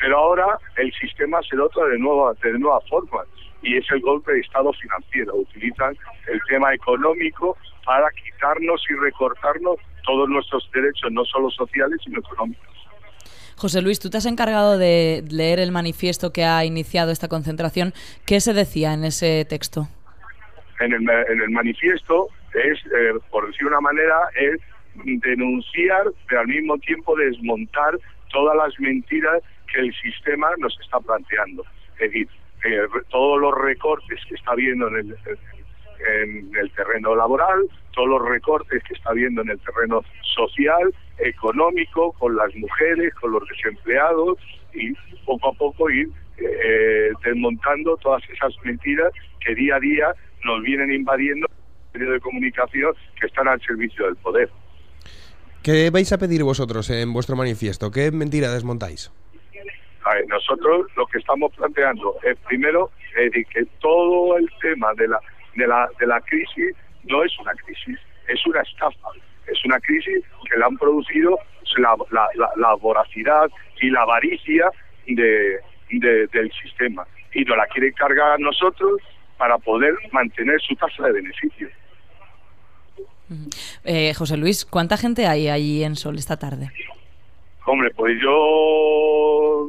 Pero ahora el sistema se nota de nueva, de nueva y es el golpe de Estado financiero. Utilizan el tema económico para quitarnos y recortarnos todos nuestros derechos, no solo sociales, sino económicos. José Luis, tú te has encargado de leer el manifiesto que ha iniciado esta concentración. ¿Qué se decía en ese texto? En el, ma- en el manifiesto es, eh, por decir una manera, es denunciar, pero al mismo tiempo desmontar todas las mentiras que el sistema nos está planteando. Es decir, eh, todos los recortes que está viendo en el, en el terreno laboral, todos los recortes que está viendo en el terreno social, económico, con las mujeres, con los desempleados y poco a poco ir eh, desmontando todas esas mentiras que día a día nos vienen invadiendo los medios de comunicación que están al servicio del poder. ¿Qué vais a pedir vosotros en vuestro manifiesto? ¿Qué mentira desmontáis? Nosotros lo que estamos planteando es primero que todo el tema de la, de la de la crisis no es una crisis, es una estafa, es una crisis que la han producido la, la, la- voracidad y la avaricia de, de- del sistema y nos la quiere cargar a nosotros para poder mantener su tasa de beneficio. Eh, José Luis, ¿cuánta gente hay allí en Sol esta tarde? Hombre, pues yo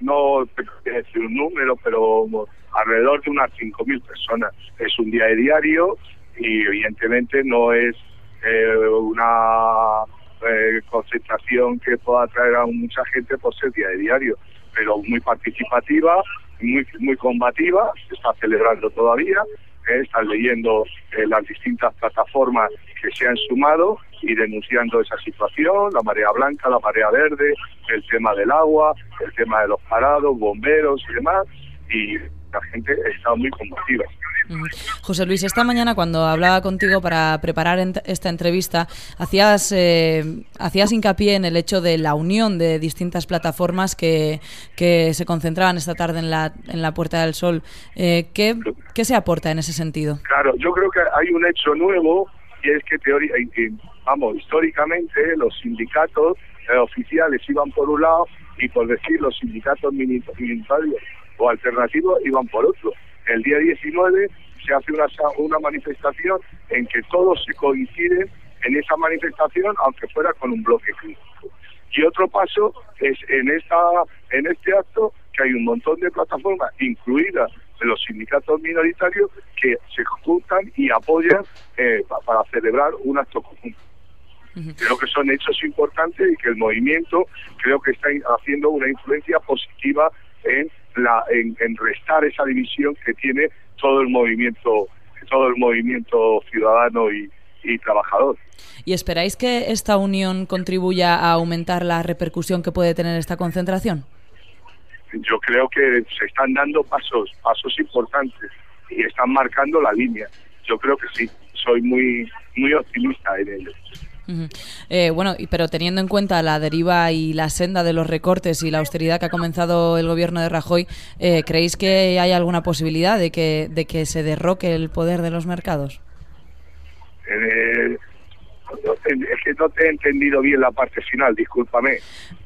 no te decir un número, pero alrededor de unas 5.000 personas. Es un día de diario y evidentemente no es eh, una eh, concentración que pueda atraer a mucha gente por ser día de diario, pero muy participativa, muy, muy combativa, se está celebrando todavía, eh, están leyendo eh, las distintas plataformas que se han sumado y denunciando esa situación, la marea blanca, la marea verde, el tema del agua, el tema de los parados, bomberos y demás, y la gente está muy combativa. Mm. José Luis, esta mañana cuando hablaba contigo para preparar ent- esta entrevista, hacías, eh, hacías hincapié en el hecho de la unión de distintas plataformas que, que se concentraban esta tarde en la, en la Puerta del Sol. Eh, ¿qué, ¿Qué se aporta en ese sentido? Claro, yo creo que hay un hecho nuevo y es que teoría, y- y, vamos, históricamente los sindicatos eh, oficiales iban por un lado y por decir los sindicatos minoritarios o alternativos iban por otro. El día 19 se hace una, una manifestación en que todos se coinciden en esa manifestación, aunque fuera con un bloque crítico. Y otro paso es en esta en este acto que hay un montón de plataformas, incluidas los sindicatos minoritarios, que se juntan y apoyan eh, pa- para celebrar un acto común. Creo que son hechos importantes y que el movimiento creo que está haciendo una influencia positiva en la en, en restar esa división que tiene todo el movimiento todo el movimiento ciudadano y, y trabajador. ¿Y esperáis que esta unión contribuya a aumentar la repercusión que puede tener esta concentración? yo creo que se están dando pasos, pasos importantes y están marcando la línea. Yo creo que sí, soy muy, muy optimista en ello. Ujú. Eh, bueno, y- pero teniendo en cuenta la deriva y la senda de los recortes y la austeridad que ha comenzado el gobierno de Rajoy, eh, ¿creéis que hay alguna posibilidad de que, de que se derroque el poder de los mercados? Eh, no te- es que no te he entendido bien la parte final, discúlpame.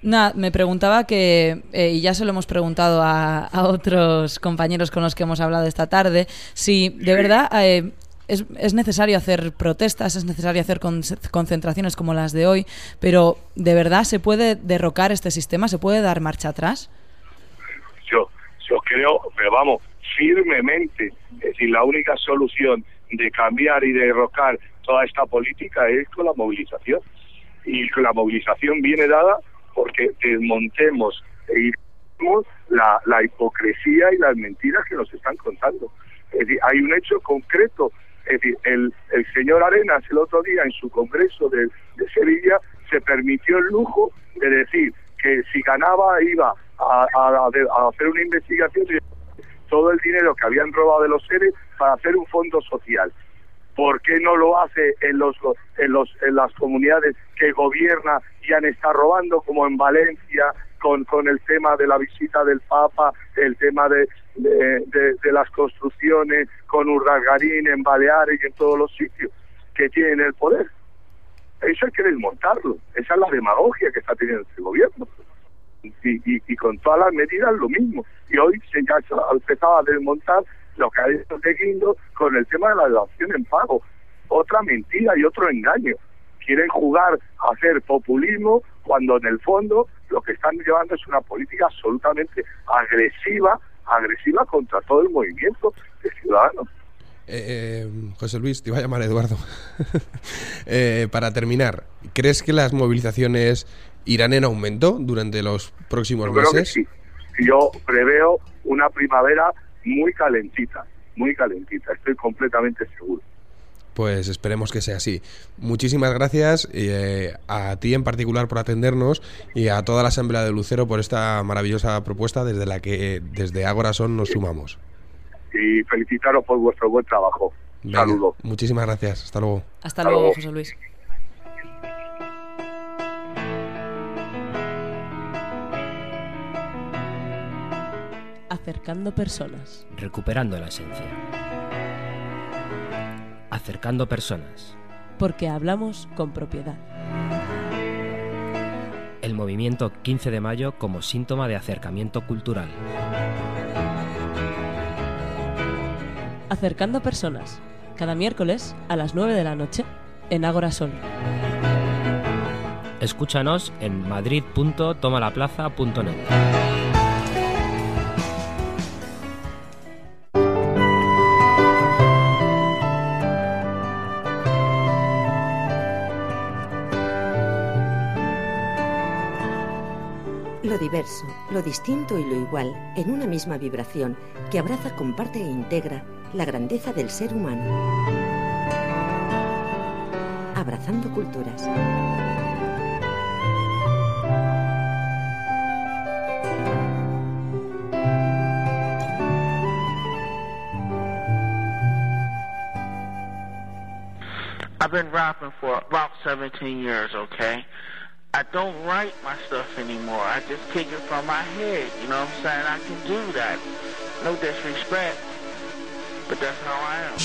Nada, me preguntaba que, eh, y ya se lo hemos preguntado a, a otros compañeros con los que hemos hablado esta tarde, si de verdad eh, es, es necesario hacer protestas, es necesario hacer con- concentraciones como las de hoy, pero ¿de verdad se puede derrocar este sistema? ¿Se puede dar marcha atrás? Yo, yo creo, pero vamos, firmemente, es decir, la única solución de cambiar y de derrocar toda esta política es con la movilización. Y la movilización viene dada porque desmontemos e la, la hipocresía y las mentiras que nos están contando. Es decir, hay un hecho concreto. Es decir, el, el señor Arenas el otro día en su congreso de, de Sevilla se permitió el lujo de decir que si ganaba iba a, a- hacer una investigación de todo el dinero que habían robado de los seres para hacer un fondo social. ¿Por qué no lo hace en los en los en las comunidades que gobierna y han estado robando como en Valencia con con el tema de la visita del Papa, el tema de de, de- de las construcciones con Urdangarín en Baleares y en todos los sitios que tienen el poder? Eso hay que desmontarlo. Esa es la demagogia que está teniendo este gobierno. Y, y, con todas las medidas lo mismo. Y hoy se ya empezado a desmontar lo que ha ido seguindo con el tema de la dación en pago. Otra mentira y otro engaño. Quieren jugar a hacer populismo cuando en el fondo lo que están llevando es una política absolutamente agresiva, agresiva contra todo el movimiento de ciudadanos. Eh, eh, José Luis, te iba a llamar Eduardo. Eh, para terminar, ¿crees que las movilizaciones irán en aumento durante los próximos Yo creo que meses? sí. Yo preveo una primavera muy calentita, muy calentita, estoy completamente seguro. Pues esperemos que sea así. Muchísimas gracias eh, a ti en particular por atendernos y a toda la Asamblea de Lucero por esta maravillosa propuesta desde la que desde Ágora Son nos sumamos. Y felicitaros por vuestro buen trabajo. Venga, Saludos. Muchísimas gracias. Hasta luego. Hasta luego, José Luis. Acercando personas. Recuperando la esencia. Acercando personas. Porque hablamos con propiedad. El movimiento 15 de mayo como síntoma de acercamiento cultural. Acercando personas. Cada miércoles a las 9 de la noche en Ágora Sol. Escúchanos en madrid.tomalaplaza.net. lo distinto y lo igual en una misma vibración que abraza, comparte e integra la grandeza del ser humano. Abrazando culturas. I've been rapping for about 17 years, okay? I don't write my stuff anymore. I just kick it from my head. You know what I'm saying? I can do that. No disrespect, but that's how I am.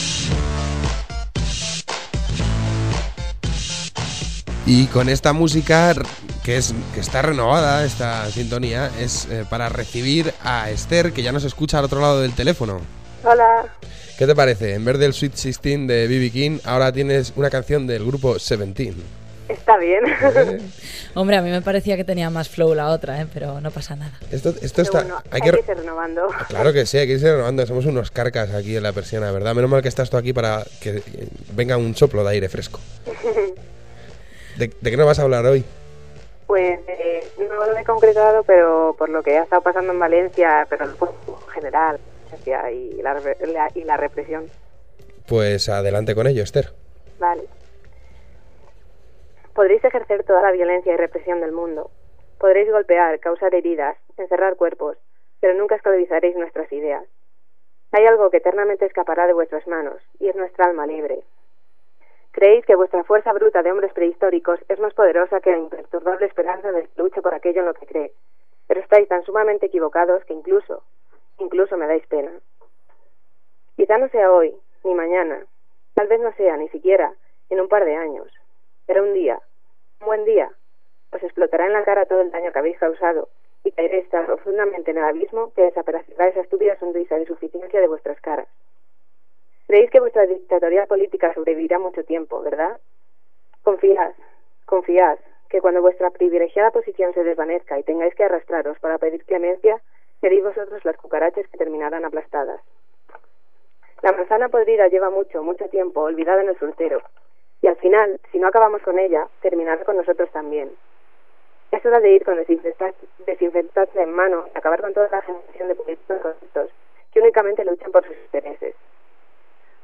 Y con esta música que es que está renovada esta sintonía es eh, para recibir a Esther que ya nos escucha al otro lado del teléfono. Hola. ¿Qué te parece? En vez del Sweet 16 de BB King, ahora tienes una canción del grupo Seventeen. Está bien. Hombre, a mí me parecía que tenía más flow la otra, ¿eh? pero no pasa nada. Esto, esto está. Bueno, hay hay que, que ir renovando. claro que sí, hay que irse renovando. Somos unos carcas aquí en la persiana, ¿verdad? Menos mal que estás tú aquí para que eh, venga un soplo de aire fresco. ¿De, de qué nos vas a hablar hoy? Pues eh, no lo he concretado, pero por lo que ha estado pasando en Valencia, pero en general, y la, re- la- y la represión. Pues adelante con ello, Esther. Vale. Podréis ejercer toda la violencia y represión del mundo. Podréis golpear, causar heridas, encerrar cuerpos, pero nunca esclavizaréis nuestras ideas. Hay algo que eternamente escapará de vuestras manos, y es nuestra alma libre. Creéis que vuestra fuerza bruta de hombres prehistóricos es más poderosa que la imperturbable esperanza de que luche por aquello en lo que cree, pero estáis tan sumamente equivocados que incluso, incluso me dais pena. Quizá no sea hoy, ni mañana, tal vez no sea ni siquiera en un par de años, pero un día, un buen día, os explotará en la cara todo el daño que habéis causado y caeréis tan profundamente en el abismo que desaparecerá esa estúpida sonrisa de suficiencia de vuestras caras. Creéis que vuestra dictatorial política sobrevivirá mucho tiempo, ¿verdad? Confiad, confiad, que cuando vuestra privilegiada posición se desvanezca y tengáis que arrastraros para pedir clemencia, seréis vosotros las cucarachas que terminarán aplastadas. La manzana podrida lleva mucho, mucho tiempo olvidada en el surtero. Y al final, si no acabamos con ella, terminará con nosotros también. Es hora de ir con desinfectar- desinfectante en mano y acabar con toda la generación de políticos corruptos que únicamente luchan por sus intereses.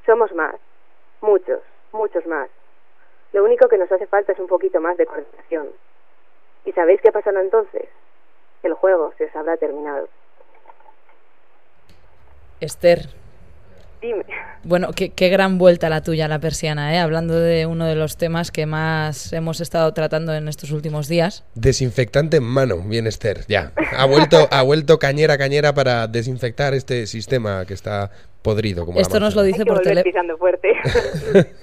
Somos más, muchos, muchos más. Lo único que nos hace falta es un poquito más de coordinación. ¿Y sabéis qué pasará entonces? El juego se os habrá terminado. Esther, Dime. bueno, qué, qué gran vuelta la tuya a la persiana, ¿eh? hablando de uno de los temas que más hemos estado tratando en estos últimos días. Desinfectante en mano, bien Esther, ya. Ha vuelto, ha vuelto cañera cañera para desinfectar este sistema que está podrido como la Esto nos lo dice Hay que por teléfono. fuerte.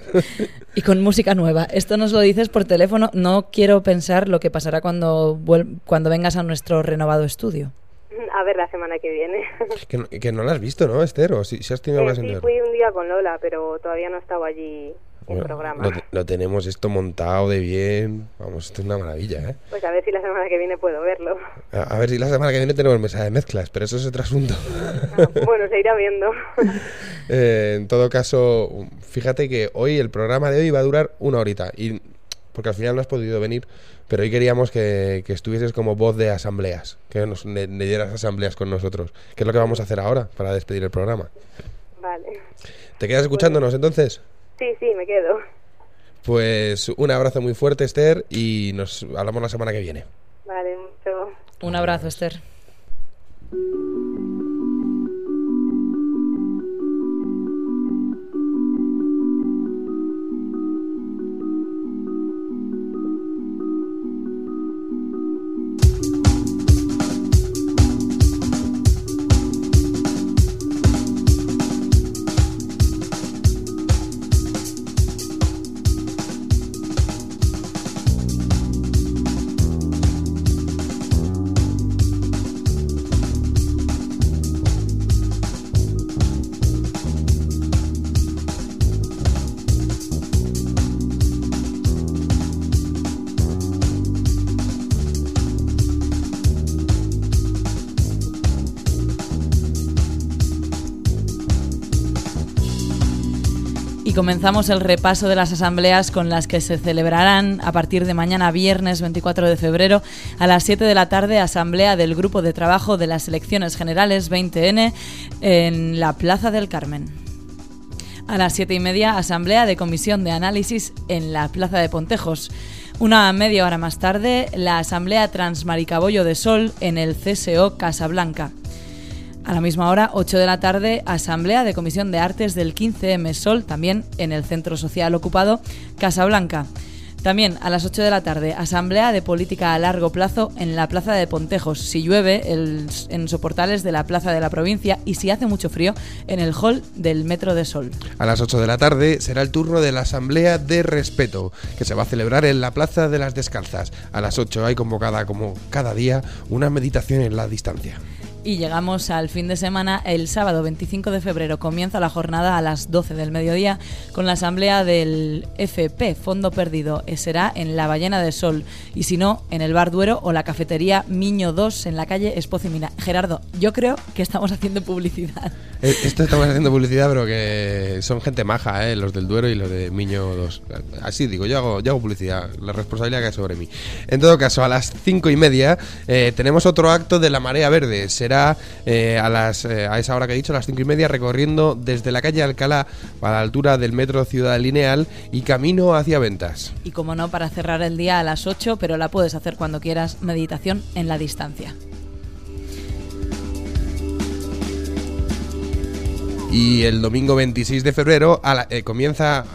Y con música nueva. Esto nos lo dices por teléfono. No quiero pensar lo que pasará cuando, cuando vengas a nuestro renovado estudio. A ver la semana que viene. Que no, que no la has visto, ¿no, Esther? ¿O si, si has tenido Eh, sí, fui un día con Lola, pero todavía no estaba allí en Bueno, programa. lo, te- lo tenemos esto montado de bien. Vamos, esto es una maravilla, ¿eh? Pues a ver si la semana que viene puedo verlo. A, a ver si la semana que viene tenemos mesa de mezclas, pero eso es otro asunto. bueno, se irá viendo. Eh, en todo caso, fíjate que hoy el programa de hoy va a durar una horita. Y, porque al final no has podido venir, pero hoy queríamos que, que estuvieses como voz de asambleas, que nos le- leyeras asambleas con nosotros, que es lo que vamos a hacer ahora para despedir el programa. Vale. ¿Te quedas escuchándonos entonces? Sí, sí, me quedo. Pues un abrazo muy fuerte, Esther, y nos hablamos la semana que viene. Vale, mucho. Un abrazo, Esther. Y comenzamos el repaso de las asambleas con las que se celebrarán a partir de mañana viernes 24 de febrero a las 7 de la tarde asamblea del Grupo de Trabajo de las Elecciones Generales 20N en la Plaza del Carmen. A las siete y media, asamblea de comisión de análisis en la Plaza de Pontejos. Una media hora más tarde, la asamblea Transmaricabollo de Sol en el CSO Casablanca. A la misma hora, 8 de la tarde, Asamblea de Comisión de Artes del 15M Sol, también en el Centro Social Ocupado Casablanca. También a las 8 de la tarde, Asamblea de Política a Largo Plazo en la Plaza de Pontejos. Si llueve, en soportales de la Plaza de la Provincia y si hace mucho frío, en el hall del Metro de Sol. A las 8 de la tarde será el turno de la Asamblea de Respeto, que se va a celebrar en la Plaza de las Descalzas. A las 8 hay convocada, como cada día, una meditación en la distancia. Y llegamos al fin de semana. El sábado 25 de febrero comienza la jornada a las 12 del mediodía con la asamblea del FP, Fondo Perdido. Eh, Será en la Ballena de Sol y si no, en el Bar Duero o la cafetería Miño 2 en la calle Espocimina. Gerardo, yo creo que estamos haciendo publicidad. Eh, Esto estamos haciendo publicidad, pero que son gente maja, ¿eh? los del Duero y los de Miño 2. Así digo, yo hago, yo hago publicidad, la responsabilidad cae sobre mí. En todo caso, a las cinco y media eh, tenemos otro acto de la Marea Verde. Eh, a, las, eh, a esa hora que he dicho, a las cinco y media, recorriendo desde la calle Alcalá a la altura del metro Ciudad Lineal y camino hacia Ventas. Y como no, para cerrar el día a las 8, pero la puedes hacer cuando quieras, meditación en la distancia. Y el domingo 26 de febrero a la- eh, comienza,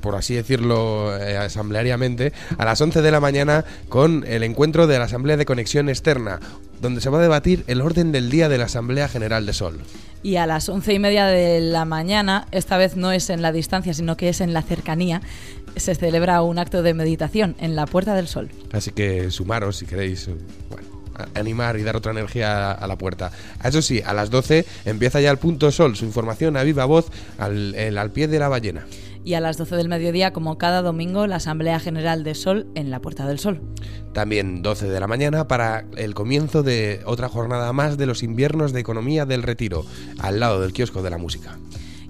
por así decirlo eh, asambleariamente, a las 11 de la mañana con el encuentro de la Asamblea de Conexión Externa, donde se va a debatir el orden del día de la Asamblea General de Sol. Y a las once y media de la mañana, esta vez no es en la distancia, sino que es en la cercanía, se celebra un acto de meditación en la Puerta del Sol. Así que sumaros si queréis. eh, Bueno, animar y dar otra energía a, a la puerta. Eso sí, a las 12 empieza ya el punto sol, su información a viva voz al, el- al pie de la ballena. Y a las 12 del mediodía, como cada domingo, la Asamblea General de Sol en la Puerta del Sol. También 12 de la mañana para el comienzo de otra jornada más de los inviernos de economía del retiro, al lado del kiosco de la música.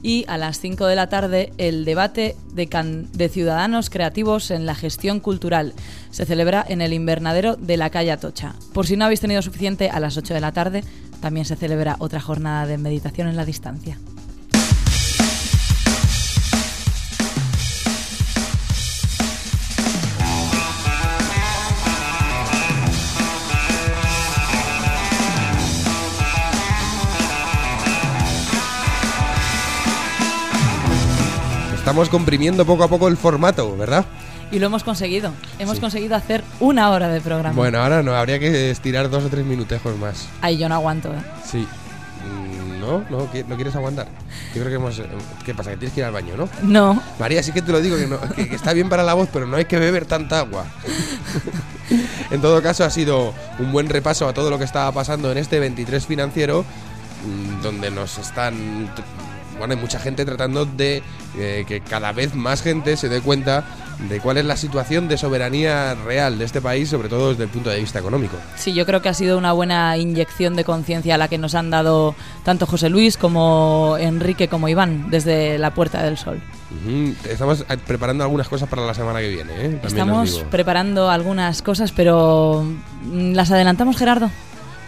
Y a las 5 de la tarde, el debate de, can- de ciudadanos creativos en la gestión cultural. Se celebra en el invernadero de la calle Atocha. Por si no habéis tenido suficiente, a las 8 de la tarde también se celebra otra jornada de meditación en la distancia. Estamos comprimiendo poco a poco el formato, ¿verdad? Y lo hemos conseguido. Hemos Sí. conseguido hacer una hora de programa. Bueno, ahora no, habría que estirar dos o tres minutejos más. Ay, yo no aguanto, ¿eh? Sí. Mm, ¿No? ¿No, ¿Qui- ¿No quieres aguantar? Yo creo que hemos... eh, ¿Qué pasa? ¿Que tienes que ir al baño, no? No. María, sí que te lo digo, que, no- que- que está bien para la voz, pero no hay que beber tanta agua. en todo caso, ha sido un buen repaso a todo lo que estaba pasando en este 23 financiero, mm, donde nos están... Bueno, hay mucha gente tratando de eh, que cada vez más gente se dé cuenta de cuál es la situación de soberanía real de este país, sobre todo desde el punto de vista económico. Sí, yo creo que ha sido una buena inyección de conciencia la que nos han dado tanto José Luis como Enrique como Iván desde la Puerta del Sol. Estamos eh, preparando algunas cosas para la semana que viene, ¿eh? Estamos preparando algunas cosas, pero mm, ¿las adelantamos, Gerardo?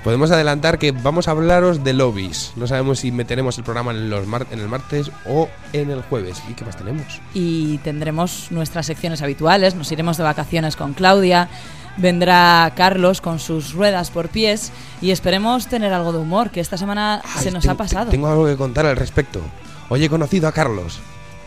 Podemos adelantar que vamos a hablaros de lobbies. No sabemos si meteremos el programa en, los mar- en el martes o en el jueves. ¿Y qué más tenemos? Y tendremos nuestras secciones habituales, nos iremos de vacaciones con Claudia, vendrá Carlos con sus ruedas por pies y esperemos tener algo de humor, que esta semana se nos ha pasado. Tengo algo que contar al respecto. Hoy he conocido a Carlos.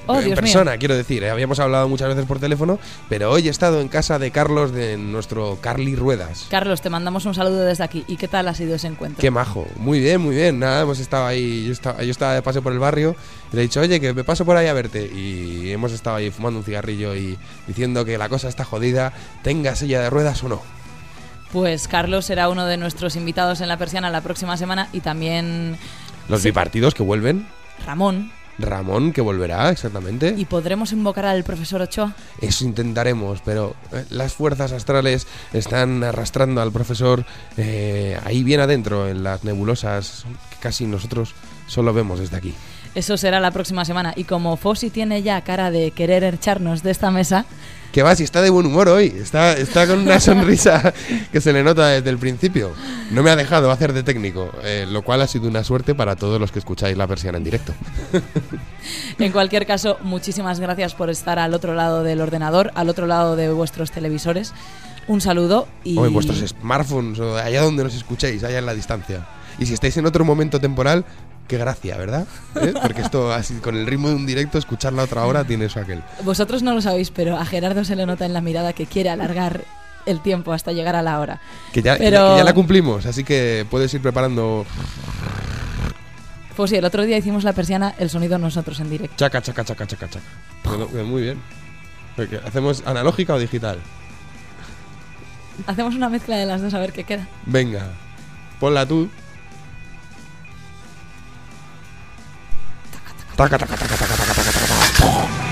Oh, en Dios mío. persona, quiero decir. ¿eh? Habíamos hablado muchas veces por teléfono, pero hoy he estado en casa de Carlos, de nuestro Carly Ruedas. Carlos, te mandamos un saludo desde aquí. ¿Y qué tal ha sido ese encuentro? Qué majo. Muy bien, muy bien. Nada, hemos estado ahí. Yo estaba, yo estaba de paso por el barrio y le he dicho, oye, que me paso por ahí a verte. Y hemos estado ahí fumando un cigarrillo y diciendo que la cosa está jodida, tenga silla de ruedas o no. Pues Carlos será uno de nuestros invitados en la persiana la próxima semana y también Los Sí. bipartidos que vuelven. Ramón. Ramón, que volverá, exactamente. ¿Y podremos invocar al profesor Ochoa? Eso intentaremos, pero eh, las fuerzas astrales están arrastrando al profesor eh, ahí bien adentro, en las nebulosas que casi nosotros solo vemos desde aquí. Eso será la próxima semana. Y como Fossi tiene ya cara de querer echarnos de esta mesa, Que va, si está de buen humor hoy, está, está con una sonrisa que se le nota desde el principio. No me ha dejado hacer de técnico, eh, lo cual ha sido una suerte para todos los que escucháis la persiana en directo. en cualquier caso, muchísimas gracias por estar al otro lado del ordenador, al otro lado de vuestros televisores. Un saludo y... O en vuestros smartphones, o allá donde nos escuchéis, allá en la distancia. Y si estáis en otro momento temporal, qué gracia, ¿verdad? ¿Eh? Porque esto, así con el ritmo de un directo, escucharla otra hora tiene eso aquel. Vosotros no lo sabéis, pero a Gerardo se le nota en la mirada que quiere alargar el tiempo hasta llegar a la hora. Que ya, que Pero- ya- que ya la cumplimos, así que puedes ir preparando Fossi, el otro día hicimos la persiana, el sonido nosotros en directo. chaca, chaca, chaca, chaca, chaca. Bueno, Muy bien. Porque, ¿Hacemos analógica o digital? Hacemos una mezcla de las dos a ver qué queda. Venga, ponla tú. タカタカタカタカタカタカタカタカ